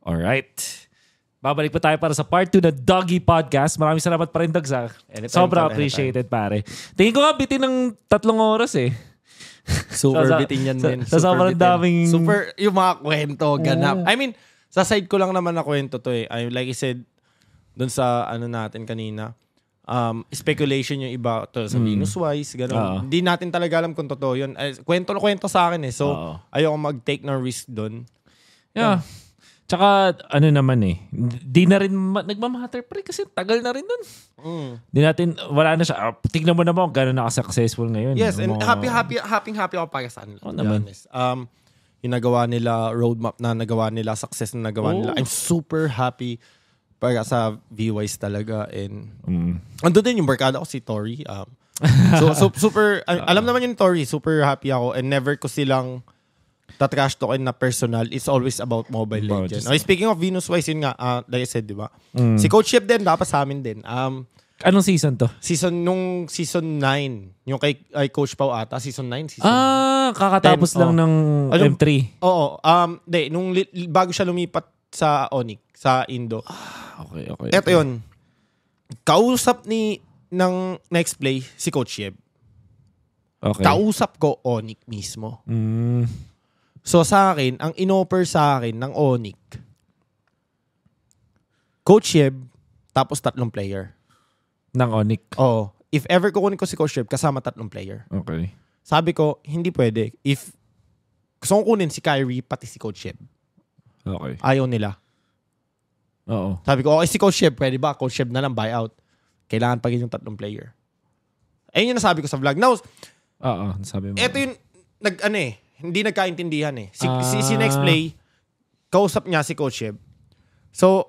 Alright. Babalik pa tayo para sa part 2 na Doggy Podcast. Maraming salamat pa rin, Sobrang tol, appreciated, pare. Tingin ko nga, bitin ng tatlong oras eh. Super Sa- sa- bitin yan, sa- men. sa Super sobrang bitin. daming- Super, yung mga kwento, ganap. I mean, sa side ko lang naman na kwento to eh. I, like I said, dun sa ano natin kanina, um, speculation yung iba to sa Venus Wise, gano'n. Hindi natin talaga alam kung totoo yun. Eh, kwento na kwento sa akin eh. So, Oo. ayoko mag-take ng risk dun. Yeah. Tsaka, ano naman eh, di na rin ma- nagmamatter pre kasi tagal na rin dun. Mm. Di natin, wala na siya. Ah, tignan mo naman kung gano'n naka-successful ngayon. Yes, and mga- happy, happy, happy, happy ako para sa kanila. Be naman. honest. Um, yung nagawa nila, roadmap na nagawa nila, success na nagawa Oo. nila. I'm super happy para sa V-Wise talaga. And Mm. Ando din yung barkada ko si Tori. Um, so, so super, al- alam naman yung Tori, super happy ako and never ko silang tatrash talkin na personal. It's always about Mobile Bro, Legends. just- Okay, speaking of Venus Wise, yun nga, uh, like I said, di ba? Mm. Si Coach Shep din, dapat sa amin din. Um, Anong season to? season, nung season 9, yung kay, kay Coach Pau ata, season 9, season Ah, kakatapos Ten, lang oh. ng Alam- M3. Oo, um, di, nung li- bago siya lumipat sa Onyx, sa Indo. Okay, okay. Eto yun. Kausap ni ng next play si Coach Shep. Okay. Kausap ko Onyx mismo. Mm. So sa akin, ang inoffer sa akin ng Onyx, Coach Sheb, tapos tatlong player. Ng Onyx. Oo. If ever kukunin ko si Coach Sheb, kasama tatlong player. Okay. Sabi ko, hindi pwede. If gusto kong kunin si Kyrie, pati si Coach Sheb. Okay. Ayaw nila. Oo. Sabi ko, okay si Coach Sheb, pwede ba? Coach Sheb na lang, buyout. Kailangan pa yung tatlong player. Ayun yung nasabi ko sa vlog. Now, Oo, sabi mo. Eto yung, nag, ano eh, hindi nagkaintindihan eh. Si, Ah. si, si next play, kausap niya si Coach Sheb. So,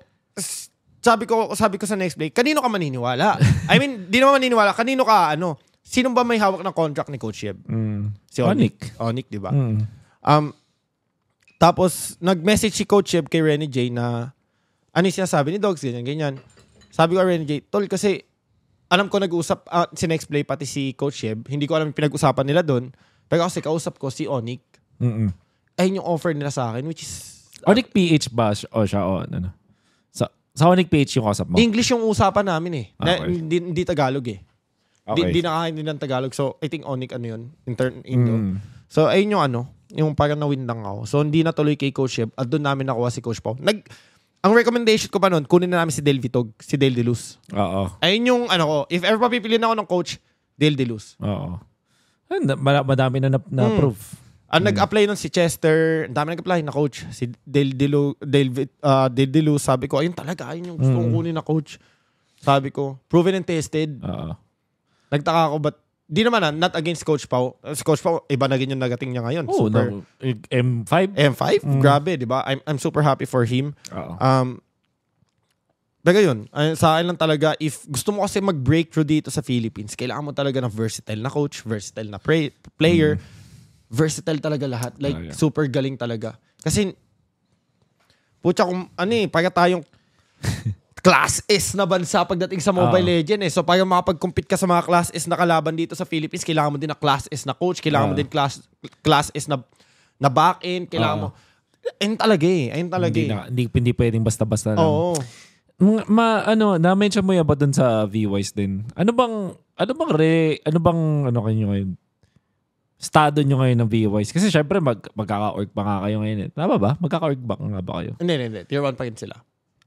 sabi ko, sabi ko sa next play, kanino ka maniniwala? I mean, di naman maniniwala, kanino ka, ano, sino ba may hawak ng contract ni Coach Sheb? Mm. Si. Onyx. Onyx, di ba? Mm. Um, tapos, nag-message si Coach Sheb kay Renny J na, ano yung sinasabi ni Dogs, ganyan, ganyan. Sabi ko kay Renny J, tol, kasi, alam ko nag-usap, ah, si Next Play, pati si Coach Sheb, hindi ko alam yung pinag-usapan nila doon. Pero kasi kausap ko si Onyx, Mm-mm. ayun yung offer nila sa akin, which is, Onyx PH ba? siya- O siya, o ano? Sa, sa Onyx PH yung kasap mo? English yung usapan namin eh. Na, Okay. hindi, hindi Tagalog eh. Hindi, hindi nakakaintindi ng Tagalog. So, I think Onyx ano yun, intern Indo. Mm. So, ayun yung ano, yung parang nawin lang ako. So, hindi natuloy kay Coach Sheb. At doon namin nakuha si Coach Pau. Nag, ang recommendation ko pa noon, kunin na namin si Del Vitog, si Del De Luz. Oo. Ayun yung ano ko, if ever papipiliin ako ng coach, Del De Luz. Oo. Na- mada- Madami na na- na-approve. Ang nag-apply nun si Chester, ang dami nag-apply na coach. Si Del De Luz, Del, ah, Luz, sabi ko, ayun talaga, ayun yung gusto kong kunin na coach. Sabi ko, proven and tested. Oo. Nagtaka ako, but di naman ah, not against Coach Pau. Uh, Si Coach Pau, iba na yung nagating niya ngayon. Oo, super, na- M5? M5, grabe, di ba? I'm, I'm super happy for him. Oo. Um, pero yun, sa akin lang talaga, if gusto mo kasi mag-breakthrough dito sa Philippines, kailangan mo talaga ng versatile na coach, versatile na play- player, versatile talaga lahat. Like, Ah, yeah. super galing talaga. Kasi, putya kung, ano eh, para tayong class S na bansa pagdating sa Mobile Ah. Legend eh. So, para makapag-compete ka sa mga class S na kalaban dito sa Philippines, kailangan mo din na class S na coach, kailangan mo Ah. din class, class S na, na back-end, kailangan Ah. mo. Ayun talaga eh. Ayun talaga Hindi, eh. na, hindi, hindi pwedeng basta-basta lang. Oo. Mga- Ma, ano, na-mention mo yung about dun sa V-Wise din. Ano bang, ano bang re, ano bang, ano kayo ngayon? Estado nyo ngayon ng V-Wise? Kasi syempre, mag, magkaka-org pa nga kayo ngayon. Eh. Tama ba? Magkaka-org ba nga ba kayo? Hindi, hindi, hindi. Tier 1 pa rin sila.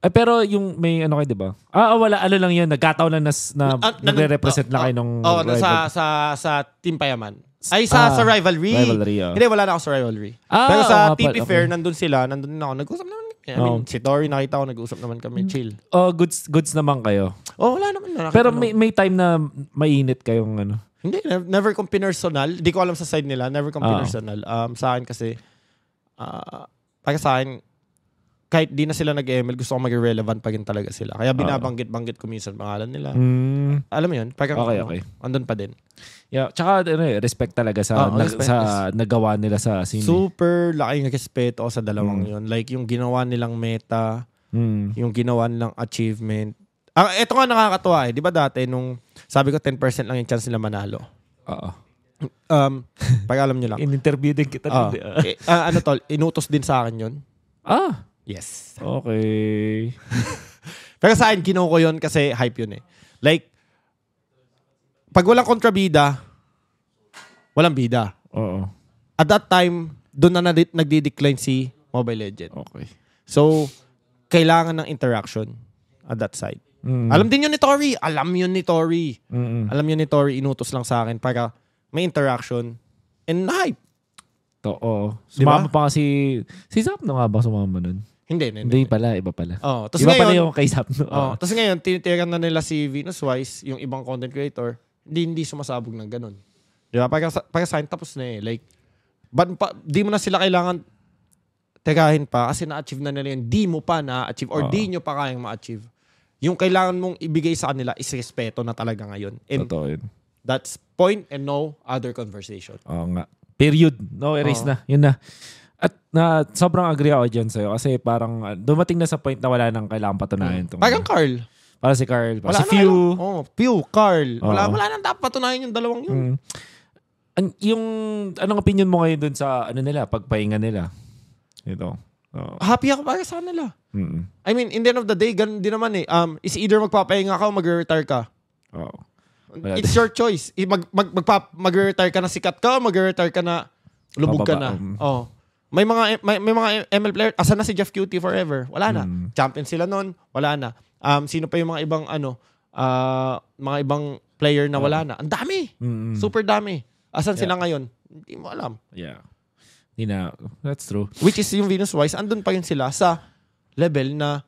Eh, pero yung may ano kayo, di ba? Ah, ah, wala. Ano lang yun. Nagkataon lang na, na Ah, nagre-represent ah, lang kayo ah, nung Oo, rival. sa, sa, sa Team Payaman. Ay, sa, Ah, sa rivalry. rivalry, ah. Hindi, wala na ako sa rivalry. Ah, Pero sa nga TP Fair, okay. nandun sila. Nandun din ako. Nag-usap naman. I mean, Oo. si Tori, nakita ko, nag-usap naman kami. Chill. Oh, goods goods naman kayo. Oh, wala naman. Nakita Pero may may time na mainit kayong ano. Hindi, never, kong pinersonal. Hindi ko alam sa side nila. Never kong Ah. pinersonal. Um, sa akin kasi, ah, para sa akin, kahit di na sila nag-ML, gusto ko maging relevant pa rin talaga sila. Kaya binabanggit-banggit ko minsan pangalan nila. Mm, Alam mo yun? Parang, Okay, okay. Andun pa din. yeah, tsaka ano, eh, respect talaga sa Oo, nag- respect sa nagawa nila sa scene. Super laking respeto sa dalawang Mm. yun. Like, yung ginawa nilang meta, Mm. yung ginawa nilang achievement. Ah, ito nga nakakatuwa eh. Di ba dati, nung sabi ko 10% lang yung chance nila manalo. Oo. Um, pag alam nyo lang. In-interview din kita. Ah, dun, eh. eh, ah, ano tol, inutos din sa akin yun. ah, Yes. Okay. Pero sa akin, kinuha ko yun kasi hype yun eh. Like, pag walang kontrabida, walang bida. Oo. At that time, doon na nagdi-decline si Mobile Legend. Okay. So, kailangan ng interaction at that side. Mm. Alam din yun ni Tori. Alam yun ni Tori. Mm-mm. Alam yun ni Tori. Inutos lang sa akin para may interaction and hype. To, oo. Di ba? Sumama pa kasi, si Zapno nga ba sumama nun? Hindi, hindi. Hindi pala, iba pala. Oh, tapos iba pala ngayon, yung kay Zapno. oh, tapos ngayon, tinitiran na nila si Venus Wise, yung ibang content creator, hindi, hindi sumasabog ng ganun. Di ba? Para, para sa akin, tapos na eh. Like, but pa, di mo na sila kailangan tekahin pa kasi na-achieve na nila yun. Di mo pa na-achieve or Oo. di nyo pa kayang ma-achieve. Yung kailangan mong ibigay sa kanila is respeto na talaga ngayon. And Totoo yun. that's point and no other conversation. Oo nga. Period. No erase Oo. na. Yun na. At na sobrang agree ako dyan sa'yo kasi parang uh, dumating na sa point na wala nang kailangan patunayan. tong- Parang Carl. para si Carl. Para Wala si kailangan- Oh, Pew, Carl. Wala, Oo. wala nang dapat patunayan yung dalawang yun. Mm. An- yung, anong opinion mo ngayon dun sa, ano nila, pagpahinga nila? Ito. Oo. Happy ako para sa kanila. Mm-mm. I mean, in the end of the day, ganun din naman eh. Um, is either magpapahinga ka o mag-retire ka. Oo. Wala It's your choice. Mag, mag, magpa, mag-retire ka na sikat ka o mag-retire ka na lubog ka na. Um. Oh. May mga may, may mga ML player, asa na si Jeff Cutie forever? Wala na. Mm. Champion sila noon, wala na. Um, sino pa yung mga ibang ano, ah, mga ibang player na wala na? Ang dami. Mm-mm. Super dami. Asan Yeah. sila ngayon? Hindi mo alam. Yeah. Hindi na. That's true. Which is yung Venus Wise, andun pa yun sila sa level na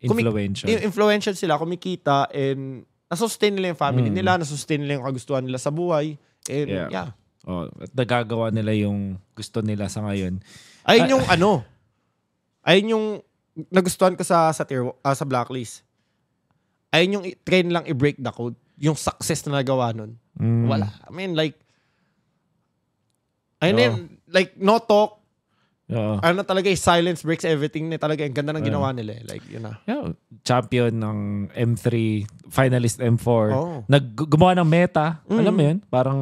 Influential. i- influential sila, kumikita, and nasustain nila yung family Mm. nila, nasustain nila yung kagustuhan nila sa buhay. And Yeah. yeah. Oh, at nagagawa nila yung gusto nila sa ngayon. Ayun yung ano, ayun yung nagustuhan ko sa sa tier, ah, sa blacklist. Ayun yung i- train lang i-break the code. Yung success na nagawa nun. Mm. Wala. I mean, like, ayun na Oo. yun, like, no talk, Oo. ano talaga, eh, silence breaks everything na talaga. Ang ganda ng ginawa nila eh. Like, yun na. Yeah, champion ng M3, finalist M4. Oo. Nag gumawa ng meta. Mm. Alam mo 'yun? Parang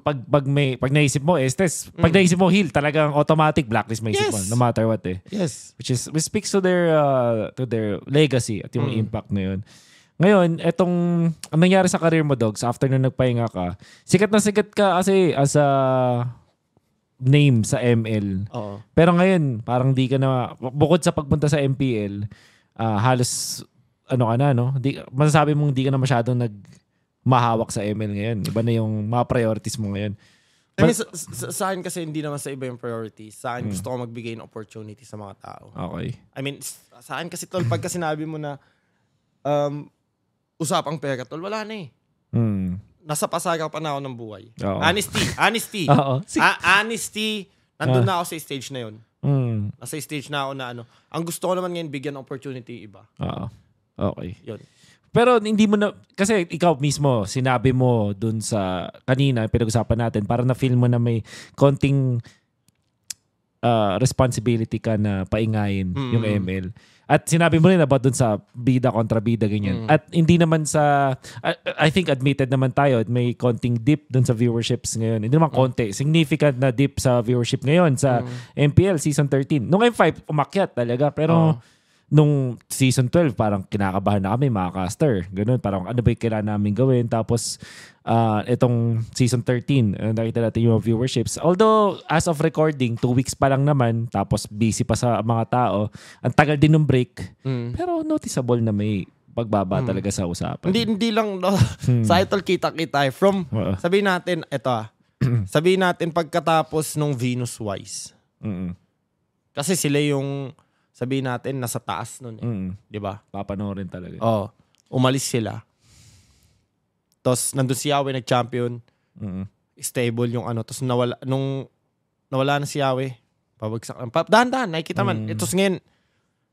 pag pag may pag naisip mo Estes, pag Mm. naisip mo heal, talagang automatic blacklist may isip mo Yes. no matter what eh. Yes. Which is which speaks to their uh, to their legacy at yung Mm. impact na 'yun. Ngayon, etong ang nangyari sa career mo, Dogs, after nung nagpahinga ka, sikat na sikat ka kasi as a name sa ML. Oo. Pero ngayon, parang di ka na, bukod sa pagpunta sa MPL, ah, halos, ano ka na, no? Di, masasabi mong di ka na masyadong nag mahawak sa ML ngayon. Iba na yung mga priorities mo ngayon. I mean, sa, sa, sa akin kasi hindi naman sa iba yung priorities. Sa akin, gusto ko magbigay ng opportunity sa mga tao. Okay. I mean, sa akin kasi tol, pagka sinabi mo na um, usapang pera, tol, wala na eh. Hmm. Nasa pasagaw pa na ako ng buhay. Oo. Honesty. Honesty. Oo. Si- Ah, honesty. Nandun na ako sa stage na yun. Hmm. Nasa stage na ako na ano. Ang gusto ko naman ngayon, bigyan ng opportunity iba. Oo. Okay. Yun. Pero hindi mo na, kasi ikaw mismo, sinabi mo dun sa, kanina, pinag-usapan natin, para na-feel mo na may konting uh, responsibility ka na paingayin Mm. yung ML. At sinabi mo rin about dun sa bida kontra bida, ganyan. Mm. At hindi naman sa, I, I think admitted naman tayo, may konting dip dun sa viewerships ngayon. Hindi naman konti, significant na dip sa viewership ngayon sa MPL Season 13. Nung M5, umakyat talaga. Pero Oo. Nung season 12, parang kinakabahan na kami mga caster. Ganun, parang ano ba yung kailangan namin gawin. Tapos, ah, itong season 13, uh, nakita natin yung viewerships. Although, as of recording, two weeks pa lang naman, tapos busy pa sa mga tao. Ang tagal din ng break. Mm. Pero noticeable na may pagbaba talaga sa usapan. Hindi, hindi lang, no, Hmm. sa idol kita-kita eh. From, sabihin natin, eto ah. sabihin natin pagkatapos nung Venus Wise. Mm-mm. Kasi sila yung, sabihin natin, nasa taas nun eh. Mm-mm. Di ba? Papanoorin talaga. Oh, umalis sila. Tapos nandun si Yahweh nag-champion, Mm-mm. stable yung ano. Tapos nawala, nung nawala na si Yahweh, pabagsak. Pa, dahan-dahan, nakikita man. Mm. Ito ngayon,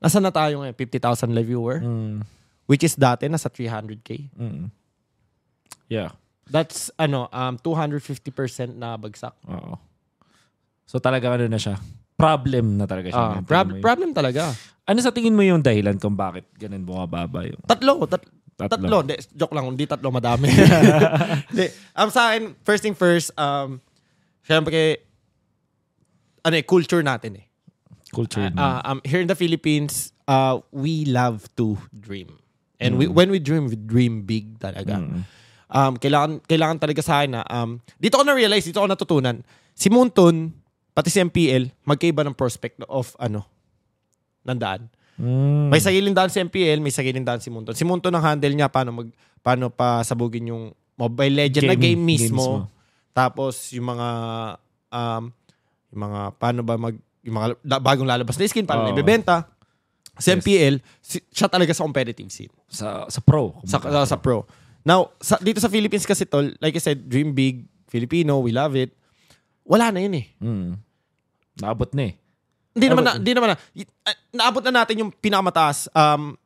nasa na tayo ngayon? 50,000 live viewer? Mm. Which is dati, nasa 300k. Mm-mm. Yeah. That's, ano, um, 250% na bagsak. Oo. So talaga ano na siya. Problem na talaga siya. Ah, prob- problem talaga. Ano sa tingin mo yung dahilan kung bakit ganun bumababa yung Tatlo, tat- tatlo? tatlo. Di, joke lang, hindi tatlo, madami. Di, um, sa akin, first thing first, um, syempre, ano eh, culture natin eh. Culture na. uh, um, here in the Philippines, uh, we love to dream. And we, Mm. when we dream, we dream big talaga. Mm. Um, kailangan, kailangan talaga sa akin na, um, dito ko na-realize, dito ko natutunan, si Munton, pati si MPL, magkaiba ng prospect of, ano, ng daan. Mm. May sagiling daan si MPL, may sagiling daan si Munton. Si Munton ang handle niya, paano, mag, paano pa sabugin yung Mobile Legend na game mismo. Tapos, yung mga, um, yung mga, paano ba mag, yung mga da- bagong lalabas na skin, paano na ibebenta. Si Yes. MPL, si, siya talaga sa competitive scene. Sa, sa pro. Sa, sa, sa pro. Now, sa, dito sa Philippines kasi tol, like I said, dream big, Filipino, we love it. Wala na yun eh. Mm. Naabot na eh. Hindi naman na, hindi naman na. Naabot na natin yung pinakamataas. Um,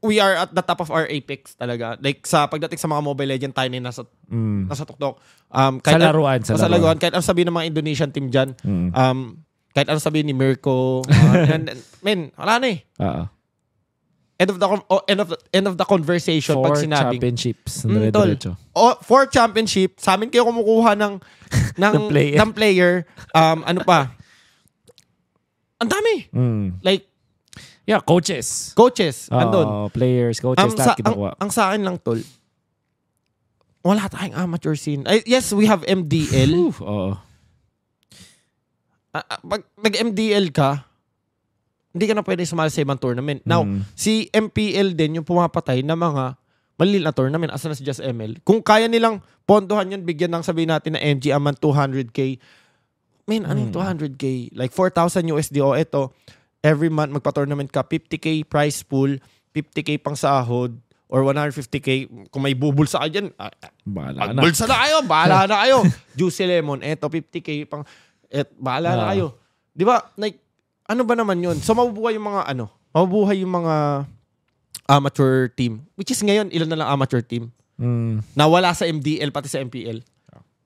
we are at the top of our apex talaga. Like sa pagdating sa mga Mobile Legend, tayo na nasa, Mm. nasa tuktok. Um, Sa laruan. Sa, Sa, laruan. laruan. Kahit ano sabihin ng mga Indonesian team dyan, Mm. um, kahit ano sabihin ni Mirko, uh, and, and- men, wala na eh. Oo. End of the, oh, end of the, end of the conversation Four pag sinabing, championships. Mm, Dire-diretso. oh, for championship, sa amin kayo kumukuha ng ng, player. ng player. Um, ano pa? Ang dami. Mm. Like, Yeah, coaches. coaches, Oo, andun. players, coaches, Ang sa, ang, ang sa akin lang, tol, wala tayong amateur scene. Ay, yes, we have MDL. Oof, Oo. Ah, ah, pag nag-MDL ka, hindi ka na pwede sumali sa ibang tournament. Now, Mm. si MPL din yung pumapatay na mga maliliit na tournament as na si Just ML. Kung kaya nilang pondohan yun, bigyan ng sabihin natin na MG Aman 200k. Man, ano yung Mm. 200k? Like 4,000 USD o ito, every month magpa-tournament ka, 50k prize pool, 50k pang sahod, or 150k. Kung may bubulsa ka dyan, ah, Bahala na. Magbulsa na kayo, bahala na kayo. Juicy Lemon, eto 50k pang et bahala na Ah. kayo. 'Di ba? Like ano ba naman 'yun? So mabubuhay yung mga ano, mabubuhay yung mga amateur team. Which is ngayon ilan na lang amateur team Mm. na wala sa MDL pati sa MPL.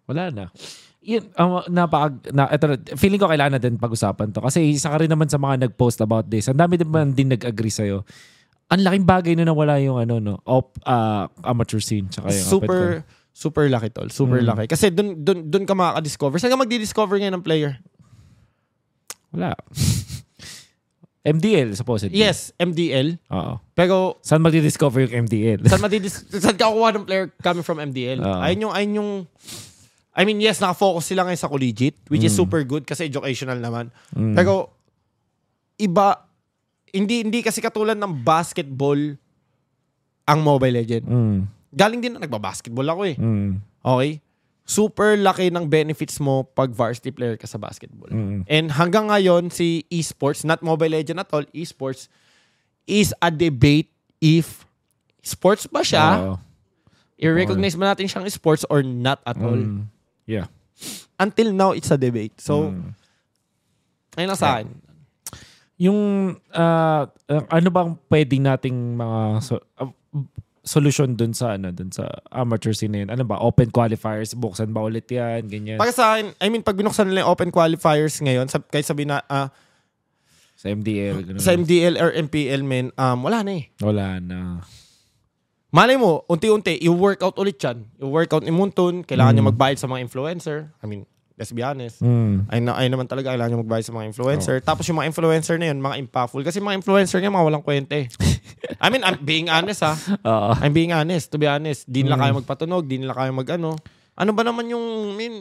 Wala na. Yun, um, napaka, na, eto, feeling ko kailangan na din pag-usapan to. Kasi isa ka rin naman sa mga nag-post about this. Ang dami din man din nag-agree sa'yo. Ang laking bagay na nawala yung ano, no, op, ah, amateur scene. Tsaka yung Super super laki tol, super Mm. laki. Kasi dun dun dun ka makaka-discover. Saan ka magdi-discover ngayon ng player? Wala. MDL, supposedly. Yes, MDL. Oo. Pero Saan magdi-discover yung MDL? saan madidis saan ka kukuha ng player coming from MDL? Oo. ayun yung ayun yung I mean, yes, nakafocus sila ngayon sa collegiate, which is Mm. super good kasi educational naman. Mm. Pero iba hindi hindi kasi katulad ng basketball ang Mobile Legend. Mm. Galing din na nagba-basketball ako eh. Mm. Okay? Super laki ng benefits mo pag varsity player ka sa basketball. Mm. And hanggang ngayon, si esports, not Mobile Legend at all, esports, is a debate if sports ba siya, Oo. i-recognize ba natin siyang sports or not at all. Mm. Yeah. Until now, it's a debate. So, Mm. ayun lang sa akin. Yung ah, ah, ano bang pwedeng nating mga so, ah, solution dun sa ano dun sa amateur scene na yun? Ano ba? Open qualifiers, buksan ba ulit yan? Ganyan. Para sa akin, I mean, pag binuksan nila yung open qualifiers ngayon, sab kahit sabi na ah, sa MDL. Ganun. sa MDL or MPL, men, um, wala na eh. Wala na. Malay mo, unti-unti, i-workout ulit yan. I-workout ni Munton, kailangan Mm. niya magbayad sa mga influencer. I mean, let's be honest. Mm. Ay, na, ay naman talaga, kailangan niya magbayad sa mga influencer. Tapos yung mga influencer na yun, mga impactful. Kasi mga influencer nga, mga walang kwenta eh. I mean, I'm being honest ha. Oo. I'm being honest, to be honest. Di nila Mm. kaya magpatunog, di nila kaya mag-ano. Ano ba naman yung, I mean,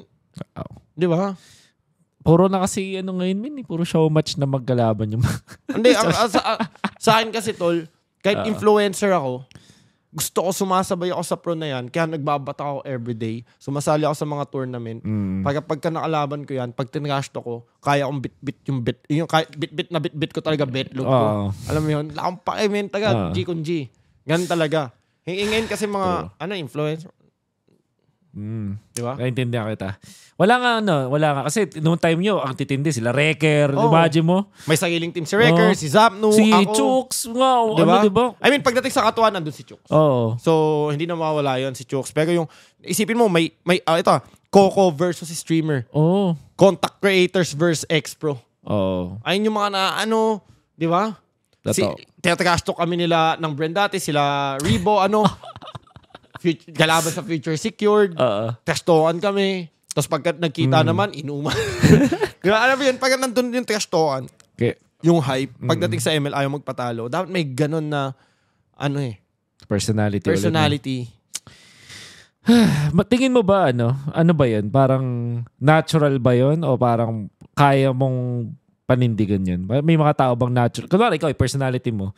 Oo. di ba? Puro na kasi ano ngayon, min, eh, puro show match na magkalaban yung Hindi, ang, sa, sa akin kasi, tol, kahit Oo. influencer ako, gusto ko sumasabay ako sa pro na yan, kaya nagbabata ako everyday. Sumasali ako sa mga tournament. mm. Pag pagka nakalaban ko yan, pag tinrash to ko, kaya kong bit-bit yung bit. Yung kaya, bit-bit na bit-bit ko talaga betlog ko. Oo. Alam mo yun? Lakang pakimin taga, Oo. G kung G. Ganun talaga. Hingingin kasi mga, ano, influencer. Mm. Di ba? Naintindihan kita. Wala nga ano, wala nga. Kasi noong time nyo, ang titindi sila, Wrecker, Oo. imagine mo. May sariling team si Wrecker, Oo. si Zapnu, si ako. Chooks nga, Di ba? ano, di ba? I mean, pagdating sa katuan, nandun si Chooks. Oo. So, hindi na mawala yun si Chooks. Pero yung, isipin mo, may, may, ah, ito, Coco versus streamer. Oo. Contact creators versus X-Pro. Oo. Ayun yung mga na, ano, di ba? Si, tinatrash talk kami nila ng brand dati, sila Rebo, ano, future, galaban sa Future Secured, trash talkan kami. Tapos pagka nagkita Mm. naman, inuman. Kaya alam mo yun, pag nandun yung talkan, Okay. yung hype. Pagdating sa ML, ayaw magpatalo. Dapat may ganun na, ano eh, Personality. ulit, personality. Ma- Tingin mo ba ano? Ano ba 'yan? Parang natural ba 'yon o parang kaya mong panindigan 'yun? May mga tao bang natural? Kunwari ikaw, yung personality mo.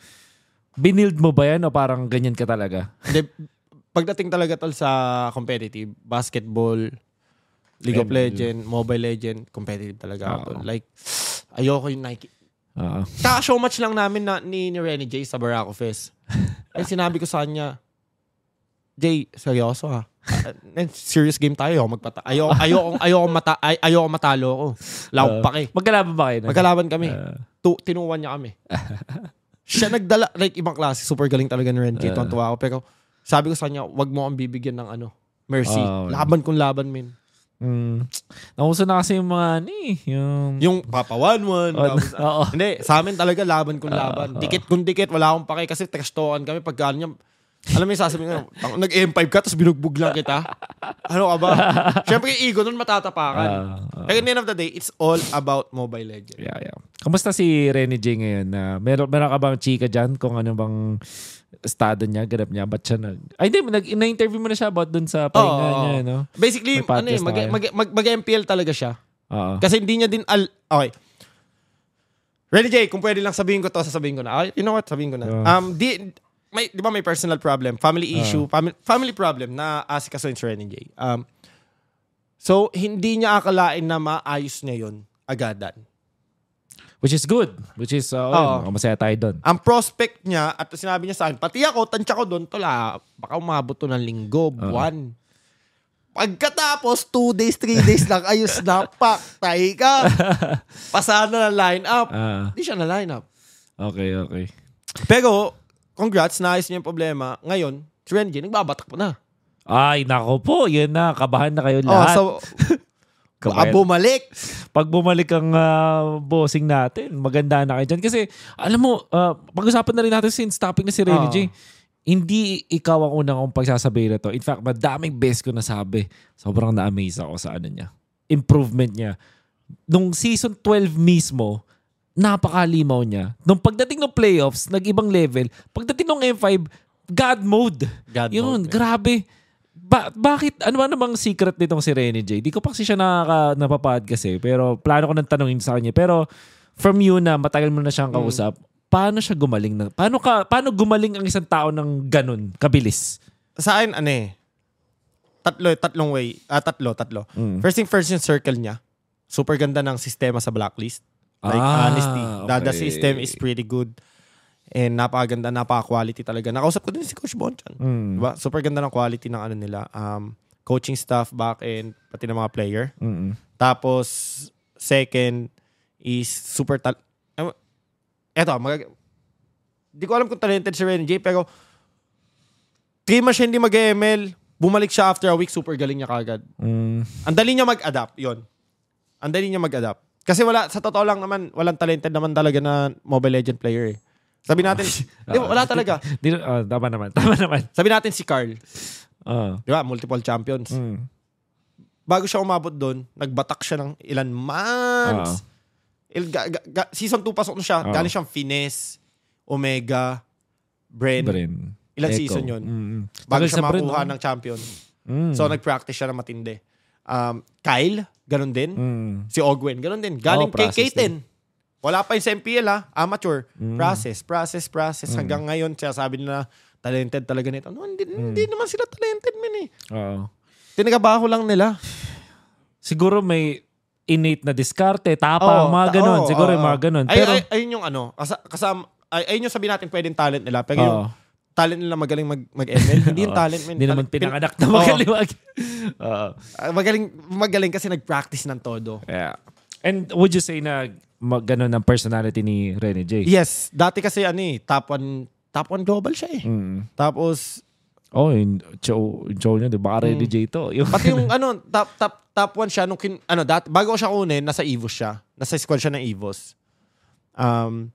Binild mo ba 'yan o parang ganyan ka talaga? Pagdating talaga tol sa competitive, basketball, League of. Legends, Mobile Legend, competitive talaga ako. Oo. Like, ayoko yung Nike. Oo. Kaka-show match lang namin na, ni, ni Renny J sa Barako Fest. eh, sinabi ko sa kanya, Jay, seryoso ha. Eh, serious game tayo. Ayoko magpata. Ayoko, ayoko, ayoko, mata, ay, ayoko matalo ko. Lauk Uh, pa kay. Magkalaban ba kayo? nun? Magkalaban kami. Ah. Tu, tinuwan niya kami. Siya nagdala, like ibang klase, super galing talaga ni. Ah. Tuwan-tuwa ako. Pero sabi ko sa kanya, wag mo akong bibigyan ng ano, mercy. Wala. laban kung laban, min. Mm. Nauso na kasi yung mga ni, yung... Yung papawan-wan. Oh, tapos- Oo. Hindi, sa amin talaga laban kung Ah, laban. Dikit kung dikit, wala akong pake kasi textoan kami pagka ano niya. Alam mo yung sasabihin ko, "Tang- nag-M5 ka tapos binugbog lang kita. Ano ka ba? Siyempre yung ego nun matatapakan. Ah. Pero at the end of the day, it's all about Mobile Legends. Yeah, yeah. Kamusta si Renny J ngayon? Na meron, meron ka bang chika dyan kung ano bang estado niya, ganap niya? Ba't siya nag... Ay, hindi. Nag, na-interview mo na siya about dun sa pahinga Oo. niya, no? Basically, ano eh, mag, mag, mag, mag-MPL talaga siya. Oo. Kasi hindi niya din al... Okay. Ready, Jay, kung pwede lang sabihin ko to, sasabihin ko na. Okay, you know what? Sabihin ko na. Yeah. Um, di, may, di ba may personal problem, family issue, family, family problem na asikasuhin si Renny J. Um, so, hindi niya akalain na maayos niya yon agadan. Which is good. Which is, uh, oh, masaya tayo doon. Ang prospect niya, at sinabi niya sa akin, pati ako, tansya ko doon, tula, baka umabot to ng linggo, buwan. Pagkatapos, two days, three days lang, ayos na, pak, tayo ka. Pasana na line up. Ah, Hindi siya na line up. okay, okay. Pero, congrats, naayos niya yung problema. Ngayon, si Renji, nagbabatak pa na. Ay, nako po. Yun na. Kabahan na kayo Oh, lahat. so, baka Kabahan. bumalik. Pag bumalik ang ah, bossing natin, maganda na kayo dyan. Kasi, alam mo, ah, pag-usapan na rin natin since topic na si Renny Oo. J. Hindi ikaw ang unang kong pagsasabi na to. In fact, madaming best ko nasabi. Sobrang na-amaze ako sa ano niya. Improvement niya. Nung season 12 mismo, napakalimaw niya. Nung pagdating ng playoffs, nag-ibang level. Pagdating ng M5, God mode. God Yun, mode, eh. Ba- bakit? Ano ba namang secret nitong si Renny J? Di ko pa kasi siya nakaka, napapad kasi. Pero plano ko nang tanongin sa kanya. Pero from you na matagal mo na Mm. siyang kausap, paano siya gumaling? Na, paano, ka, paano gumaling ang isang tao ng ganun, kabilis? Sa akin, ano eh, tatlo, tatlong way. Ah, tatlo, tatlo. Mm. First thing first yung circle niya. Super ganda ng sistema sa blacklist. Like, Ah, honesty. The, the okay. system is pretty good. And napakaganda, napaka-quality talaga. Nakausap ko din si Coach Bonchan. Mm. Diba? Super ganda ng quality ng ano nila. Um, coaching staff, back end, pati ng mga player. Mm-mm. Tapos, second is super tal... Eto, mag... Di ko alam kung talented si Renny J, pero three months siya hindi mag-ML. Bumalik siya after a week, super galing niya kagad. Mm. Ang dali niya mag-adapt, yon. Ang dali niya mag-adapt. Kasi wala, sa totoo lang naman, walang talented naman talaga na Mobile Legend player eh. Sabi natin, di ba, wala talaga. Di, ah, tama naman. Tama naman. Sabi natin si Carl, Ah. di ba, multiple champions. Mm. Bago siya umabot doon, nagbatak siya ng ilan months. Il, ga, ga, season 2 pasok na siya. Oo. Galing siyang Finesse, Omega, Bren. Bren. Ilang Echo. season yun? Mm-mm. Bago Tagal siya makuha no? ng champion. Mm. So, nag-practice siya ng matindi. Um, Kyle, ganun din. Mm. Si Ogwen, ganun din. Galing Oo, kay process Katen. Wala pa yung sa MPL ha. Amateur. Mm. Process, process, process. Hanggang ngayon, siya sabi nila, talented talaga nito. No, hindi, hindi naman sila talented, min eh. Oo. Tinagabaho lang nila. Siguro may innate na diskarte, tapang, Oo, mga ganun. oo, Siguro yung mga ganun. Ay, Pero, ay, ayun yung ano, kasa, kasama, ay, ayun yung sabihin natin pwedeng talent nila. Pero yung Oo. talent nila magaling mag, mag-ML, hindi yung talent. man. hindi naman pinanganak na Oo. magaliwag. Oo. Ah, magaling, magaling kasi nag-practice ng todo. Yeah. And would you say na mag, ganun ang personality ni Rene J? Yes, dati kasi ano eh, top one, top one global siya eh. Mm. Tapos, Oh, yung show, yung show niya, di ba? Rene Mm. J to. Yung, pati yung ano, top, top, top one siya, nung kin, ano, dat, bago ko siya kunin, nasa EVOS siya. Nasa squad siya ng EVOS. Um,